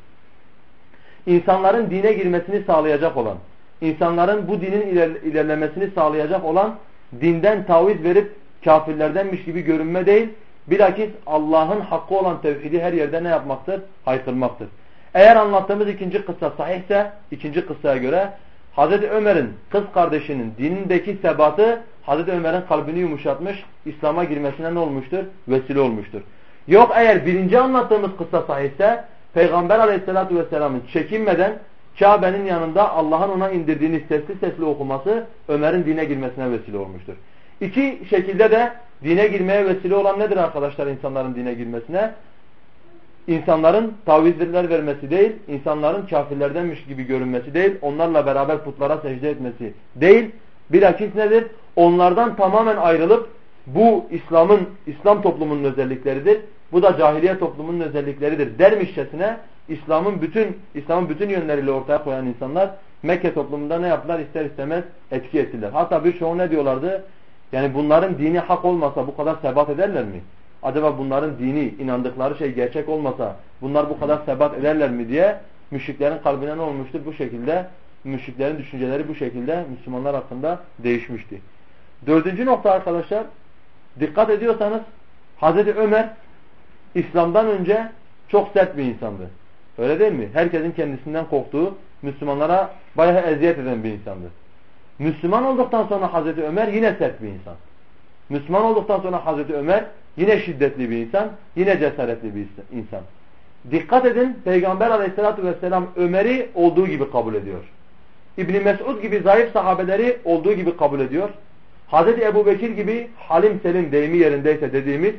Speaker 1: İnsanların dine girmesini sağlayacak olan, insanların bu dinin ilerlemesini sağlayacak olan dinden taviz verip kafirlerdenmiş gibi görünme değil, bilakis Allah'ın hakkı olan tevhidi her yerde ne yapmaktır? Haykırmaktır. Eğer anlattığımız ikinci kıssa sahihse, ikinci kıssaya göre Hazreti Ömer'in kız kardeşinin dinindeki sebatı Hazreti Ömer'in kalbini yumuşatmış, İslam'a girmesine ne olmuştur? Vesile olmuştur. Yok eğer birinci anlattığımız kıssa sahihse Peygamber aleyhissalatü vesselamın çekinmeden Kabe'nin yanında Allah'ın ona indirdiğini sesli sesli okuması Ömer'in dine girmesine vesile olmuştur. İki şekilde de dine girmeye vesile olan nedir arkadaşlar insanların dine girmesine? İnsanların tavizler vermesi değil, insanların kafirlerdenmiş gibi görünmesi değil, onlarla beraber putlara secde etmesi değil. Bilakis nedir? Onlardan tamamen ayrılıp bu İslam'ın İslam toplumunun özellikleridir. Bu da cahiliye toplumunun özellikleridir dermişçesine İslam'ın bütün İslam'ın bütün yönleriyle ortaya koyan insanlar Mekke toplumunda ne yaptılar? ister istemez etki ettiler. Hatta birçoğu ne diyorlardı? Yani bunların dini hak olmasa bu kadar sebat ederler mi? Acaba bunların dini, inandıkları şey gerçek olmasa bunlar bu kadar sebat ederler mi diye müşriklerin kalbine ne olmuştur? Bu şekilde müşriklerin düşünceleri bu şekilde Müslümanlar hakkında değişmişti. Dördüncü nokta arkadaşlar dikkat ediyorsanız Hazreti Ömer İslam'dan önce çok sert bir insandı. Öyle değil mi? Herkesin kendisinden korktuğu, Müslümanlara bayağı eziyet eden bir insandı. Müslüman olduktan sonra Hazreti Ömer yine sert bir insan. Müslüman olduktan sonra Hazreti Ömer yine şiddetli bir insan, yine cesaretli bir insan. Dikkat edin Peygamber aleyhissalatü vesselam Ömer'i olduğu gibi kabul ediyor. İbni Mesud gibi zayıf sahabeleri olduğu gibi kabul ediyor. Hazreti Ebu Bekir gibi halim selim deyimi yerindeyse dediğimiz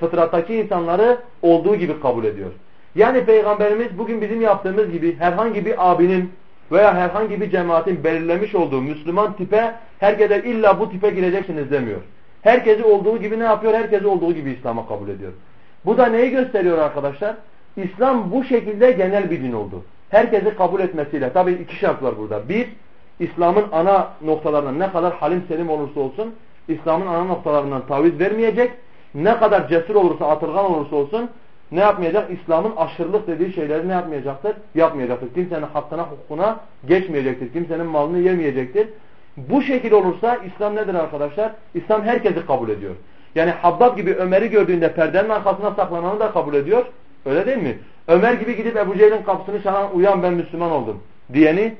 Speaker 1: fıtrattaki insanları olduğu gibi kabul ediyor. Yani Peygamberimiz bugün bizim yaptığımız gibi herhangi bir abinin veya herhangi bir cemaatin belirlemiş olduğu Müslüman tipe herkese illa bu tipe gireceksiniz demiyor. Herkesi olduğu gibi ne yapıyor? Herkesi olduğu gibi İslam'a kabul ediyor. Bu da neyi gösteriyor arkadaşlar? İslam bu şekilde genel bir din oldu. Herkesi kabul etmesiyle. Tabii iki şart var burada. Bir, İslam'ın ana noktalarından ne kadar halim selim olursa olsun İslam'ın ana noktalarından taviz vermeyecek. Ne kadar cesur olursa, atırgan olursa olsun ne yapmayacak? İslam'ın aşırılık dediği şeyleri ne yapmayacaktır? Yapmayacaktır. Kimsenin hakkına, hukukuna geçmeyecektir. Kimsenin malını yemeyecektir. Bu şekil olursa İslam nedir arkadaşlar? İslam herkesi kabul ediyor. Yani Habbab gibi Ömer'i gördüğünde perdenin arkasına saklananı da kabul ediyor. Öyle değil mi? Ömer gibi gidip Ebu Cehil'in kapısını çalan uyan ben Müslüman oldum diyeni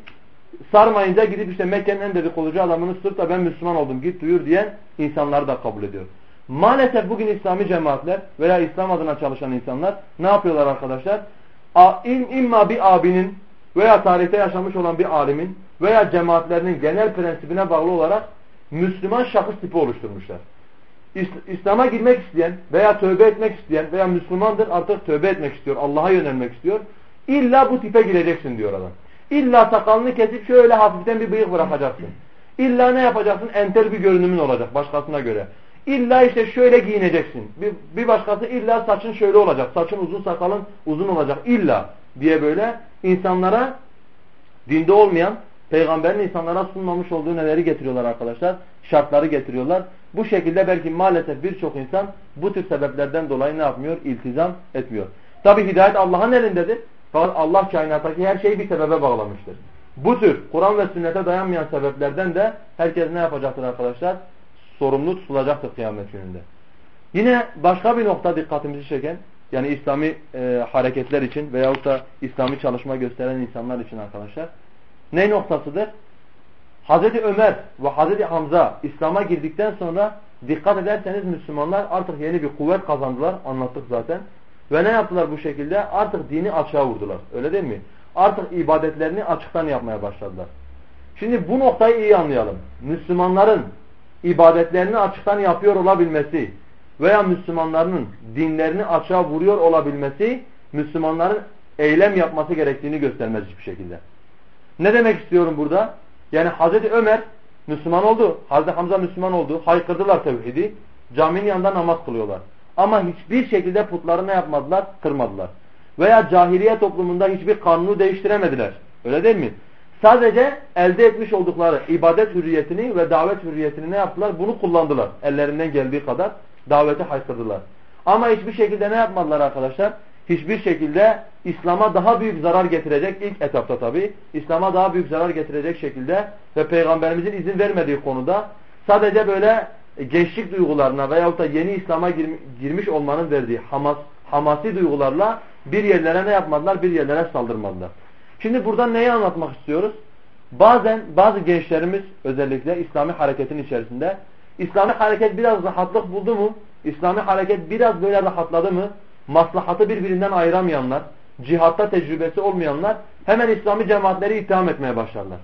Speaker 1: sarmayınca gidip işte Mekke'nin en dedikoducu adamını tutup da ben Müslüman oldum git duyur diyen insanları da kabul ediyor. Maalesef bugün İslami cemaatler veya İslam adına çalışan insanlar ne yapıyorlar arkadaşlar? İmma bir abinin veya tarihte yaşamış olan bir alimin veya cemaatlerinin genel prensibine bağlı olarak Müslüman şahıs tipi oluşturmuşlar. İslam'a girmek isteyen veya tövbe etmek isteyen veya Müslümandır artık tövbe etmek istiyor, Allah'a yönelmek istiyor. İlla bu tipe gireceksin diyor adam. İlla sakalını kesip şöyle hafiften bir bıyık bırakacaksın. İlla ne yapacaksın? Entel bir görünümün olacak başkasına göre. İlla işte şöyle giyineceksin. Bir, bir başkası illa saçın şöyle olacak. Saçın uzun sakalın uzun olacak. İlla diye böyle insanlara dinde olmayan peygamberin insanlara sunmamış olduğu neleri getiriyorlar arkadaşlar? Şartları getiriyorlar. Bu şekilde belki maalesef birçok insan bu tür sebeplerden dolayı ne yapmıyor? İltizam etmiyor. Tabi hidayet Allah'ın elindedir. Fakat Allah kainattaki her şeyi bir sebebe bağlamıştır. Bu tür Kur'an ve sünnete dayanmayan sebeplerden de herkes ne yapacaktır arkadaşlar? Sorumlu tutulacaktır kıyamet gününde. Yine başka bir nokta dikkatimizi çeken yani İslami e, hareketler için veyahut da İslami çalışma gösteren insanlar için arkadaşlar ne noktasıdır? Hazreti Ömer ve Hazreti Hamza İslam'a girdikten sonra dikkat ederseniz Müslümanlar artık yeni bir kuvvet kazandılar. Anlattık zaten. Ve ne yaptılar bu şekilde? Artık dini açığa vurdular. Öyle değil mi? Artık ibadetlerini açıktan yapmaya başladılar. Şimdi bu noktayı iyi anlayalım. Müslümanların ibadetlerini açıktan yapıyor olabilmesi veya Müslümanların dinlerini açığa vuruyor olabilmesi Müslümanların eylem yapması gerektiğini göstermez hiçbir şekilde. Ne demek istiyorum burada? Yani Hazreti Ömer Müslüman oldu. Hazreti Hamza Müslüman oldu. Haykırdılar tevhidi. Caminin yanında namaz kılıyorlar. Ama hiçbir şekilde putları ne yapmadılar? Kırmadılar. Veya cahiliye toplumunda hiçbir kanunu değiştiremediler. Öyle değil mi? Sadece elde etmiş oldukları ibadet hürriyetini ve davet hürriyetini ne yaptılar? Bunu kullandılar. Ellerinden geldiği kadar daveti haykırdılar. Ama hiçbir şekilde ne yapmadılar arkadaşlar? Hiçbir şekilde İslam'a daha büyük zarar getirecek ilk etapta tabi İslam'a daha büyük zarar getirecek şekilde ve Peygamberimizin izin vermediği konuda sadece böyle gençlik duygularına veyahut da yeni İslam'a girmiş olmanın verdiği hamas, hamasi duygularla bir yerlere ne yapmadılar? Bir yerlere saldırmadılar. Şimdi burada neyi anlatmak istiyoruz? Bazen bazı gençlerimiz özellikle İslami hareketin içerisinde İslami hareket biraz rahatlık buldu mu? İslami hareket biraz böyle rahatladı mı? Maslahatı birbirinden ayıramayanlar, cihatta tecrübesi olmayanlar hemen İslami cemaatleri itham etmeye başlarlar.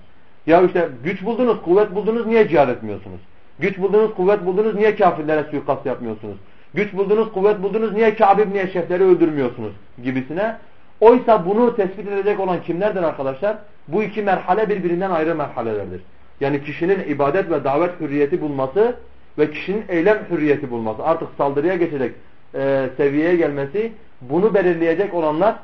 Speaker 1: Ya işte güç buldunuz, kuvvet buldunuz niye cihad etmiyorsunuz? Güç buldunuz, kuvvet buldunuz niye kafirlere suikast yapmıyorsunuz? Güç buldunuz, kuvvet buldunuz niye Kâb ibn Eşrefleri öldürmüyorsunuz? Gibisine. Oysa bunu tespit edecek olan kimlerdir arkadaşlar? Bu iki merhale birbirinden ayrı merhalelerdir. Yani kişinin ibadet ve davet hürriyeti bulması ve kişinin eylem hürriyeti bulması. Artık saldırıya geçecek e, seviyeye gelmesi bunu belirleyecek olanlar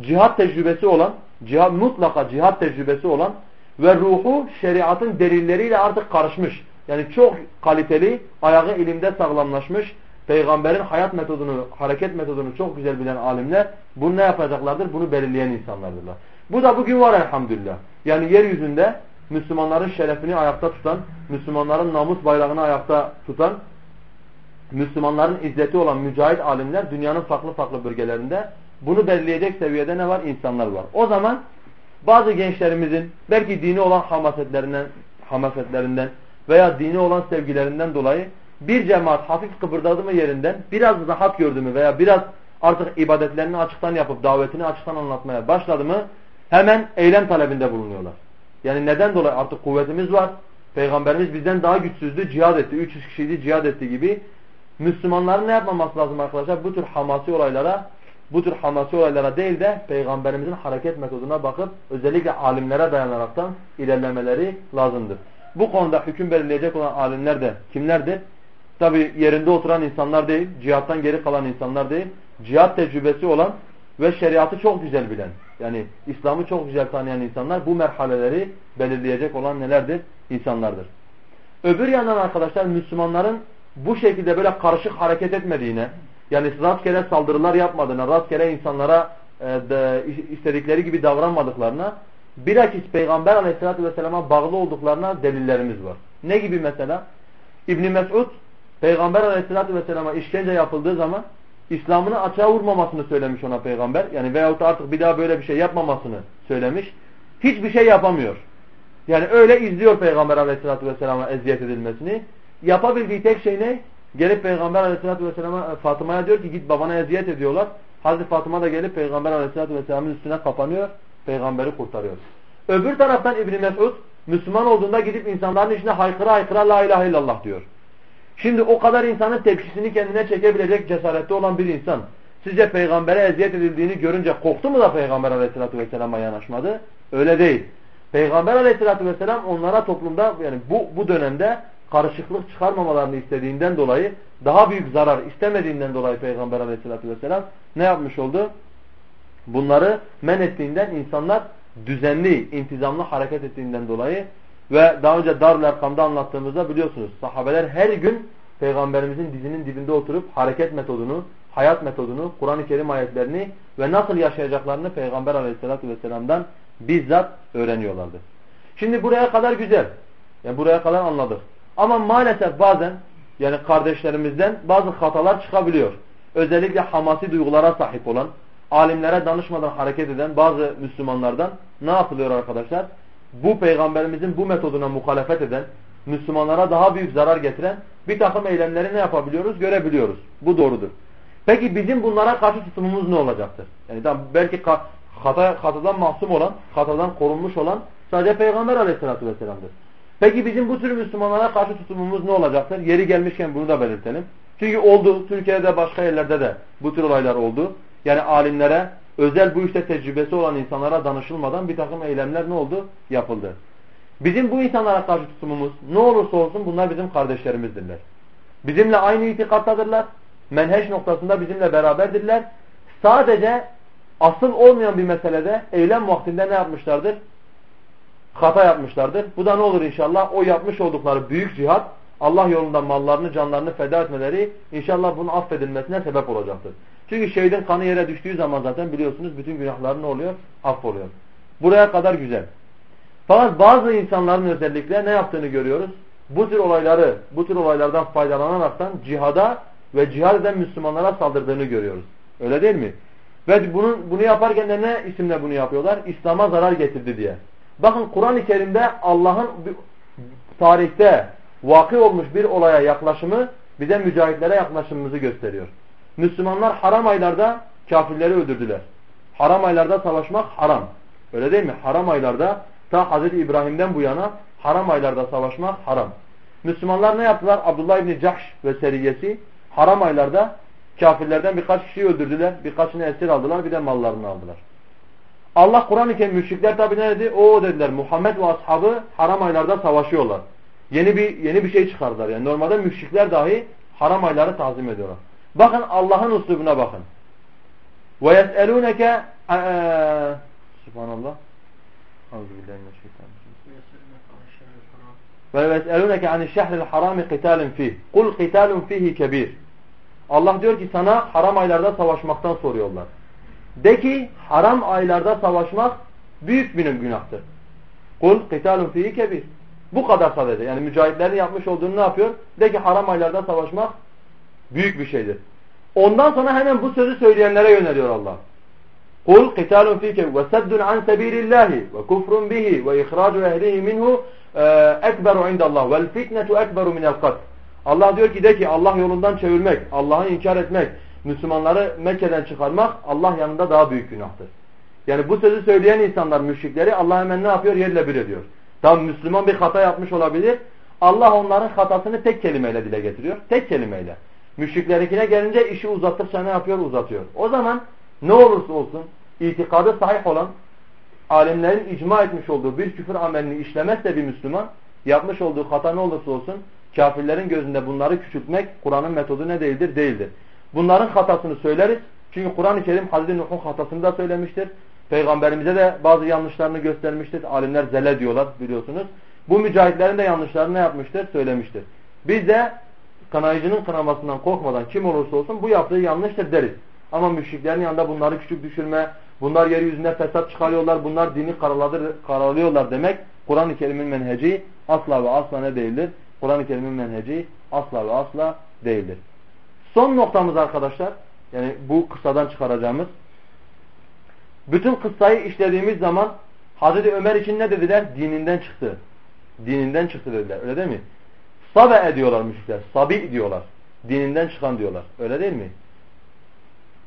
Speaker 1: cihat tecrübesi olan, cihat, mutlaka cihat tecrübesi olan ve ruhu şeriatın delilleriyle artık karışmış. Yani çok kaliteli, ayağı ilimde sağlamlaşmış, peygamberin hayat metodunu, hareket metodunu çok güzel bilen alimler bunu ne yapacaklardır? Bunu belirleyen insanlardırlar. Bu da bugün var elhamdülillah. Yani yeryüzünde Müslümanların şerefini ayakta tutan, Müslümanların namus bayrağını ayakta tutan, Müslümanların izzeti olan mücahit alimler dünyanın farklı farklı bölgelerinde bunu belirleyecek seviyede ne var? İnsanlar var. O zaman bazı gençlerimizin belki dini olan hamasetlerinden, hamasetlerinden veya dini olan sevgilerinden dolayı bir cemaat hafif kıpırdadı mı yerinden biraz rahat gördü mü veya biraz artık ibadetlerini açıktan yapıp davetini açıktan anlatmaya başladı mı hemen eylem talebinde bulunuyorlar. Yani neden dolayı artık kuvvetimiz var. Peygamberimiz bizden daha güçsüzdü, cihad etti. 300 kişiydi, cihad etti gibi. Müslümanların ne yapmaması lazım arkadaşlar? Bu tür hamasi olaylara bu tür hamasi olaylara değil de Peygamberimizin hareket metoduna bakıp özellikle alimlere dayanaraktan ilerlemeleri lazımdır. Bu konuda hüküm belirleyecek olan alimler de kimlerdir? Tabi yerinde oturan insanlar değil, cihattan geri kalan insanlar değil, cihat tecrübesi olan ve şeriatı çok güzel bilen, yani İslam'ı çok güzel tanıyan insanlar bu merhaleleri belirleyecek olan nelerdir? İnsanlardır. Öbür yandan arkadaşlar Müslümanların bu şekilde böyle karışık hareket etmediğine, yani rastgele saldırılar yapmadığına, rastgele insanlara e, de, istedikleri gibi davranmadıklarına, bilakis Peygamber aleyhissalatü vesselama bağlı olduklarına delillerimiz var. Ne gibi mesela? İbni Mesud, Peygamber aleyhissalatü vesselama işkence yapıldığı zaman İslam'ını açığa vurmamasını söylemiş ona peygamber. Yani veyahut artık bir daha böyle bir şey yapmamasını söylemiş. Hiçbir şey yapamıyor. Yani öyle izliyor peygamber aleyhissalatü vesselama eziyet edilmesini. Yapabildiği tek şey ne? Gelip peygamber aleyhissalatü vesselama e, Fatıma'ya diyor ki git babana eziyet ediyorlar. Hazreti Fatıma da gelip peygamber aleyhissalatü vesselamın üstüne kapanıyor. Peygamberi kurtarıyor. Öbür taraftan İbni Mesud Müslüman olduğunda gidip insanların içine haykıra haykıra la ilahe illallah diyor. Şimdi o kadar insanın tepkisini kendine çekebilecek cesarette olan bir insan sizce peygambere eziyet edildiğini görünce korktu mu da peygamber aleyhissalatü vesselama yanaşmadı? Öyle değil. Peygamber aleyhissalatü vesselam onlara toplumda yani bu, bu dönemde karışıklık çıkarmamalarını istediğinden dolayı daha büyük zarar istemediğinden dolayı peygamber aleyhissalatü vesselam ne yapmış oldu? Bunları men ettiğinden insanlar düzenli, intizamlı hareket ettiğinden dolayı ve daha önce Darül Erkam'da anlattığımızda biliyorsunuz sahabeler her gün Peygamberimizin dizinin dibinde oturup hareket metodunu, hayat metodunu, Kur'an-ı Kerim ayetlerini ve nasıl yaşayacaklarını Peygamber aleyhissalatü vesselam'dan bizzat öğreniyorlardı. Şimdi buraya kadar güzel. Yani buraya kadar anladık. Ama maalesef bazen yani kardeşlerimizden bazı hatalar çıkabiliyor. Özellikle hamasi duygulara sahip olan, alimlere danışmadan hareket eden bazı Müslümanlardan ne yapılıyor arkadaşlar? Bu peygamberimizin bu metoduna muhalefet eden, Müslümanlara daha büyük zarar getiren bir takım eylemleri ne yapabiliyoruz? Görebiliyoruz. Bu doğrudur. Peki bizim bunlara karşı tutumumuz ne olacaktır? Yani belki hata, hatadan mahsum olan, hatadan korunmuş olan sadece Peygamber aleyhissalatü vesselam'dır. Peki bizim bu tür Müslümanlara karşı tutumumuz ne olacaktır? Yeri gelmişken bunu da belirtelim. Çünkü oldu, Türkiye'de başka yerlerde de bu tür olaylar oldu. Yani alimlere, özel bu işte tecrübesi olan insanlara danışılmadan bir takım eylemler ne oldu? Yapıldı. Bizim bu insanlara karşı tutumumuz ne olursa olsun bunlar bizim kardeşlerimizdirler. Bizimle aynı itikattadırlar. Menheş noktasında bizimle beraberdirler. Sadece asıl olmayan bir meselede eylem vaktinde ne yapmışlardır? Hata yapmışlardır. Bu da ne olur inşallah? O yapmış oldukları büyük cihat Allah yolunda mallarını, canlarını feda etmeleri inşallah bunun affedilmesine sebep olacaktır. Çünkü şehidin kanı yere düştüğü zaman zaten biliyorsunuz bütün günahları ne oluyor? Affoluyor. Buraya kadar güzel. Fakat bazı insanların özellikle ne yaptığını görüyoruz. Bu tür olayları, bu tür olaylardan faydalanaraktan cihada ve cihad eden Müslümanlara saldırdığını görüyoruz. Öyle değil mi? Ve bunun, bunu yaparken de ne isimle bunu yapıyorlar? İslam'a zarar getirdi diye. Bakın Kur'an-ı Kerim'de Allah'ın tarihte vakı olmuş bir olaya yaklaşımı bize mücahitlere yaklaşımımızı gösteriyor. Müslümanlar haram aylarda kafirleri öldürdüler. Haram aylarda savaşmak haram. Öyle değil mi? Haram aylarda ta Hz. İbrahim'den bu yana haram aylarda savaşmak haram. Müslümanlar ne yaptılar? Abdullah İbni Cahş ve seriyesi haram aylarda kafirlerden birkaç kişiyi öldürdüler. Birkaçını esir aldılar bir de mallarını aldılar. Allah Kur'an-ı müşrikler tabi ne dedi? O dediler Muhammed ve ashabı haram aylarda savaşıyorlar. Yeni bir yeni bir şey çıkardılar. Yani normalde müşrikler dahi haram ayları tazim ediyorlar. Bakın Allah'ın uslubuna bakın. Ve yes'elûneke Subhanallah. Ve yes'elûneke anişşehril harami qitalin fih. Kul qitalun fihi kebir. Allah diyor ki sana haram aylarda savaşmaktan soruyorlar. De ki haram aylarda savaşmak büyük bir günahtır. Kul qitalun fihi kebir. Bu kadar sadece. Yani mücahitlerin yapmış olduğunu ne yapıyor? De ki haram aylarda savaşmak büyük bir şeydir. Ondan sonra hemen bu sözü söyleyenlere yöneliyor Allah. Ve seddun an sabilillahi ve kufrun bihi ve ihracu ehlihi minhu e, ekberu indallah vel fitnetu ekberu minel kat. Allah diyor ki de ki Allah yolundan çevirmek, Allah'ı inkar etmek, Müslümanları Mekke'den çıkarmak Allah yanında daha büyük günahtır. Yani bu sözü söyleyen insanlar müşrikleri Allah hemen ne yapıyor? Yerle bir ediyor. Tam Müslüman bir hata yapmış olabilir. Allah onların hatasını tek kelimeyle dile getiriyor. Tek kelimeyle. Müşriklerinkine gelince işi uzattıkça ne yapıyor? Uzatıyor. O zaman ne olursa olsun itikadı sahih olan alimlerin icma etmiş olduğu bir küfür amelini işlemezse bir Müslüman yapmış olduğu hata ne olursa olsun kafirlerin gözünde bunları küçültmek Kur'an'ın metodu ne değildir? Değildir. Bunların hatasını söyleriz. Çünkü Kur'an-ı Kerim Hazreti Nuh'un hatasını da söylemiştir. Peygamberimize de bazı yanlışlarını göstermiştir. Alimler zele diyorlar biliyorsunuz. Bu mücahitlerin de yanlışlarını ne yapmıştır? Söylemiştir. Biz de kanayıcının kınamasından korkmadan kim olursa olsun bu yaptığı yanlıştır deriz. Ama müşriklerin yanında bunları küçük düşürme, bunlar yeryüzünde fesat çıkarıyorlar, bunlar dini karalıyorlar demek Kur'an-ı Kerim'in menheci asla ve asla ne değildir? Kur'an-ı Kerim'in menheci asla ve asla değildir. Son noktamız arkadaşlar, yani bu kıssadan çıkaracağımız, bütün kıssayı işlediğimiz zaman Hazreti Ömer için ne dediler? Dininden çıktı. Dininden çıktı dediler. Öyle değil mi? Sabe ediyorlar müşrikler. Sabi diyorlar. Dininden çıkan diyorlar. Öyle değil mi?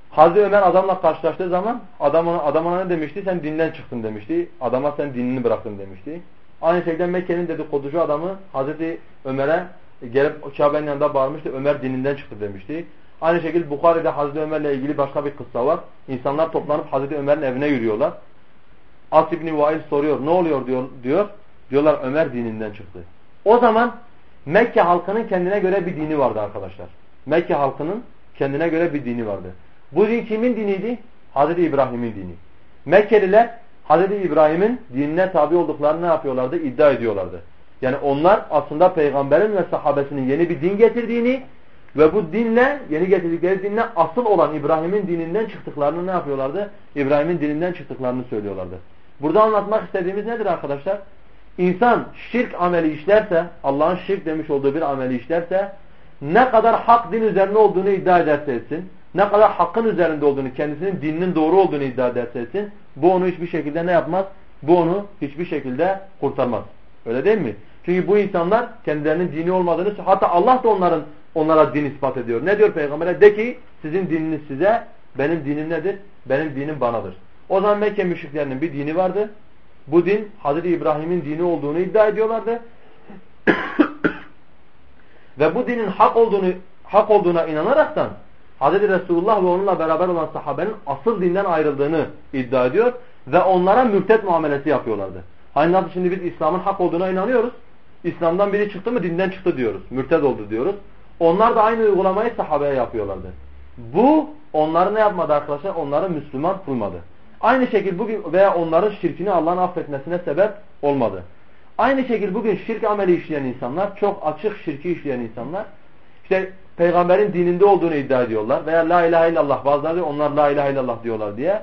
Speaker 1: Hazreti Ömer adamla karşılaştığı zaman adamına, adamına ne demişti? Sen dinden çıktın demişti. Adama sen dinini bıraktın demişti. Aynı şekilde Mekke'nin dedikoducu adamı Hazreti Ömer'e gelip Kabe'nin yanında bağırmıştı. Ömer dininden çıktı demişti. Aynı şekilde Bukhari'de Hazreti Ömer'le ilgili başka bir kıssa var. İnsanlar toplanıp Hazreti Ömer'in evine yürüyorlar. As İbni Vail soruyor. Ne oluyor diyor. diyor. Diyorlar Ömer dininden çıktı. O zaman Mekke halkının kendine göre bir dini vardı arkadaşlar. Mekke halkının kendine göre bir dini vardı. Bu din kimin diniydi? Hazreti İbrahim'in dini. Mekkeliler Hazreti İbrahim'in dinine tabi olduklarını ne yapıyorlardı? İddia ediyorlardı. Yani onlar aslında peygamberin ve sahabesinin yeni bir din getirdiğini ve bu dinle, yeni getirdikleri dinle asıl olan İbrahim'in dininden çıktıklarını ne yapıyorlardı? İbrahim'in dininden çıktıklarını söylüyorlardı. Burada anlatmak istediğimiz nedir arkadaşlar? İnsan şirk ameli işlerse, Allah'ın şirk demiş olduğu bir ameli işlerse, ne kadar hak din üzerine olduğunu iddia ederse etsin, ne kadar hakkın üzerinde olduğunu, kendisinin dininin doğru olduğunu iddia ederse etsin, bu onu hiçbir şekilde ne yapmaz? Bu onu hiçbir şekilde kurtarmaz. Öyle değil mi? Çünkü bu insanlar kendilerinin dini olmadığını, hatta Allah da onların onlara din ispat ediyor. Ne diyor Peygamber'e? De ki sizin dininiz size, benim dinim nedir? Benim dinim banadır. O zaman Mekke müşriklerinin bir dini vardı. Bu din Hazreti İbrahim'in dini olduğunu iddia ediyorlardı. Ve bu dinin hak olduğunu hak olduğuna inanaraktan Hazreti Resulullah ve onunla beraber olan sahabenin asıl dinden ayrıldığını iddia ediyor ve onlara mürtet muamelesi yapıyorlardı. Hani nasıl şimdi biz İslam'ın hak olduğuna inanıyoruz. İslam'dan biri çıktı mı dinden çıktı diyoruz. Mürted oldu diyoruz. Onlar da aynı uygulamayı sahabeye yapıyorlardı. Bu onları ne yapmadı arkadaşlar? Onları Müslüman kılmadı. Aynı şekilde bugün veya onların şirkini Allah'ın affetmesine sebep olmadı. Aynı şekilde bugün şirk ameli işleyen insanlar, çok açık şirki işleyen insanlar, işte peygamberin dininde olduğunu iddia ediyorlar veya la ilahe illallah bazıları onlar la ilahe illallah diyorlar diye.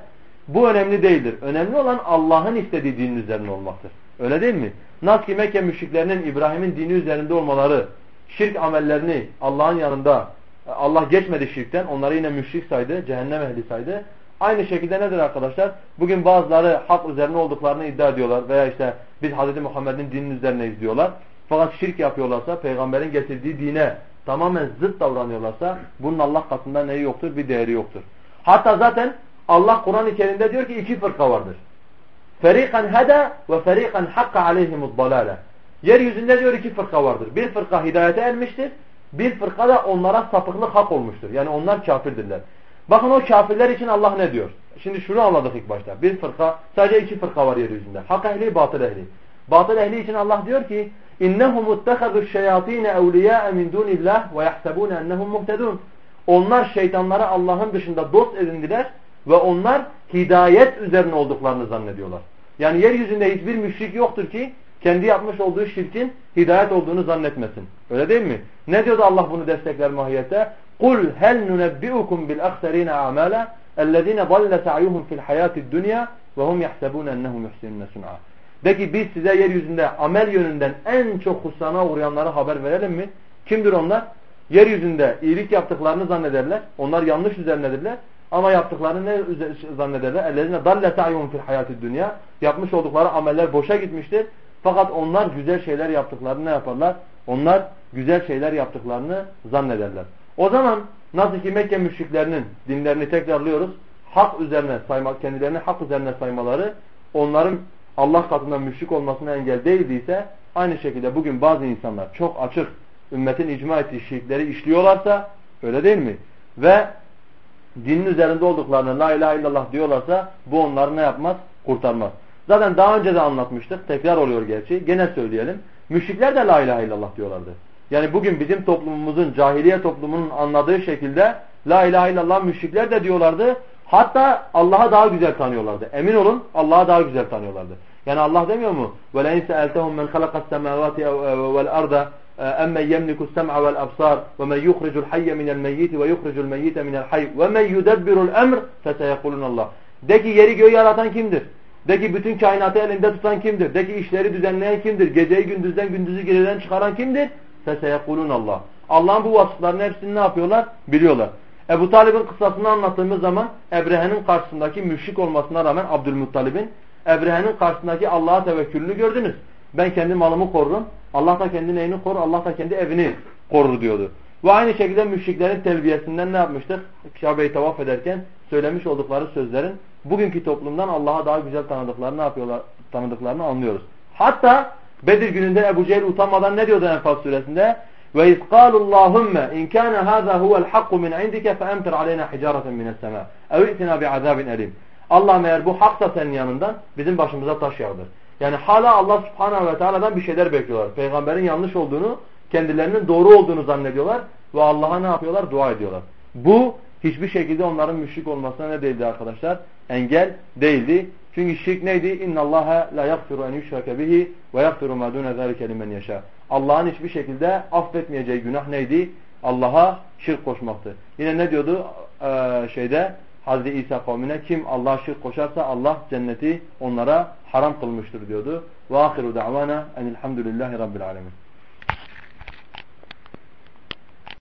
Speaker 1: Bu önemli değildir. Önemli olan Allah'ın istediği dinin üzerinde olmaktır. Öyle değil mi? Nasıl ki Mekke müşriklerinin İbrahim'in dini üzerinde olmaları, şirk amellerini Allah'ın yanında, Allah geçmedi şirkten, onları yine müşrik saydı, cehennem ehli saydı. Aynı şekilde nedir arkadaşlar? Bugün bazıları hak üzerine olduklarını iddia ediyorlar veya işte biz Hz. Muhammed'in dininin üzerine izliyorlar. Fakat şirk yapıyorlarsa, peygamberin getirdiği dine tamamen zıt davranıyorlarsa bunun Allah katında neyi yoktur? Bir değeri yoktur. Hatta zaten Allah Kur'an-ı Kerim'de diyor ki iki fırka vardır. Ferikan heda ve ferikan hakka aleyhimud dalale. Yeryüzünde diyor iki fırka vardır. Bir fırka hidayete ermiştir. Bir fırka da onlara sapıklık hak olmuştur. Yani onlar kafirdirler. Bakın o kafirler için Allah ne diyor? Şimdi şunu anladık ilk başta. Bir fırka, sadece iki fırka var yeryüzünde. Hak ehli, batıl ehli. Batıl ehli için Allah diyor ki اِنَّهُمُ اتَّخَذُوا الشَّيَاطِينَ اَوْلِيَاءَ مِنْ دُونِ اللّٰهِ وَيَحْسَبُونَ اَنَّهُمْ مُهْتَدُونَ Onlar şeytanları Allah'ın dışında dost edindiler ve onlar hidayet üzerine olduklarını zannediyorlar. Yani yeryüzünde hiçbir müşrik yoktur ki kendi yapmış olduğu şirkin hidayet olduğunu zannetmesin. Öyle değil mi? Ne diyordu Allah bunu destekler mahiyette? قُلْ هَلْ نُنَبِّئُكُمْ بِالْأَخْسَرِينَ أَعْمَالًا اَلَّذ۪ينَ ضَلَّ سَعْيُهُمْ فِي الْحَيَاةِ الدُّنْيَا وَهُمْ يَحْسَبُونَ اَنَّهُمْ يُحْسِنُونَ سُنْعًا De ki biz size yeryüzünde amel yönünden en çok husrana uğrayanlara haber verelim mi? Kimdir onlar? Yeryüzünde iyilik yaptıklarını zannederler. Onlar yanlış üzerinedirler. Ama yaptıklarını ne zannederler? اَلَّذ۪ينَ ضَلَّ سَعْيُهُمْ فِي الْحَيَاةِ الدُّنْيَا Yapmış oldukları ameller boşa gitmiştir. Fakat onlar güzel şeyler yaptıklarını ne yaparlar? Onlar güzel şeyler yaptıklarını zannederler. O zaman nasıl ki Mekke müşriklerinin dinlerini tekrarlıyoruz. Hak üzerine saymak, kendilerini hak üzerine saymaları onların Allah katında müşrik olmasına engel değildiyse aynı şekilde bugün bazı insanlar çok açık ümmetin icma ettiği şirkleri işliyorlarsa öyle değil mi? Ve dinin üzerinde olduklarını la ilahe illallah diyorlarsa bu onları ne yapmaz? Kurtarmaz. Zaten daha önce de anlatmıştık. Tekrar oluyor gerçi. Gene söyleyelim. Müşrikler de la ilahe illallah diyorlardı. Yani bugün bizim toplumumuzun, cahiliye toplumunun anladığı şekilde la ilahe illallah müşrikler de diyorlardı. Hatta Allah'a daha güzel tanıyorlardı. Emin olun Allah'a daha güzel tanıyorlardı. Yani Allah demiyor mu? وَلَاِنْ سَأَلْتَهُمْ مَنْ خَلَقَ السَّمَاوَاتِ وَالْأَرْضَ اَمَّنْ يَمْلِكُ السَّمْعَ وَالْأَبْصَارِ وَمَنْ يُخْرِجُ الْحَيَّ مِنَ الْمَيِّتِ وَيُخْرِجُ الْمَيِّتَ مِنَ الْحَيِّ وَمَنْ يُدَبِّرُ الْأَمْرِ فَسَيَقُولُنَ اللّٰهِ De ki yeri göğü yaratan kimdir? De ki bütün kainatı elinde tutan kimdir? De ki işleri düzenleyen kimdir? Geceyi gündüzden gündüzü geceden çıkaran kimdir? Feseyekulun Allah. Allah'ın bu vasıflarının hepsini ne yapıyorlar? Biliyorlar. Ebu Talib'in kıssasını anlattığımız zaman Ebrehe'nin karşısındaki müşrik olmasına rağmen Abdülmuttalib'in Ebrehe'nin karşısındaki Allah'a tevekkülünü gördünüz. Ben kendi malımı korurum. Allah da kendi neyini korur? Allah da kendi evini korur diyordu. Ve aynı şekilde müşriklerin telbiyesinden ne yapmıştık? Kabe'yi tavaf ederken söylemiş oldukları sözlerin bugünkü toplumdan Allah'a daha güzel tanıdıklarını ne yapıyorlar? Tanıdıklarını anlıyoruz. Hatta Bedir gününde Ebu Cehil utanmadan ne diyordu Enfal suresinde? Ve izqalu Allahumme in kana hada huvel hakku min indike fe emtir aleyna hicareten mines sema. Ev itina bi'azabin elim. Allah eğer bu haksa senin yanından bizim başımıza taş yağdır. Yani hala Allah subhanahu ve teala'dan bir şeyler bekliyorlar. Peygamberin yanlış olduğunu, kendilerinin doğru olduğunu zannediyorlar ve Allah'a ne yapıyorlar? Dua ediyorlar. Bu hiçbir şekilde onların müşrik olmasına ne değildi arkadaşlar? Engel değildi. Çünkü şirk neydi? İnna Allaha la yaghfiru en yushraka bihi ve yaghfiru ma dun zalika limen yasha. Allah'ın hiçbir şekilde affetmeyeceği günah neydi? Allah'a şirk koşmaktı. Yine ne diyordu ee, şeyde Hazreti İsa kavmine kim Allah'a şirk koşarsa Allah cenneti onlara haram kılmıştır diyordu. Ve ahiru da'vana enilhamdülillahi rabbil alemin.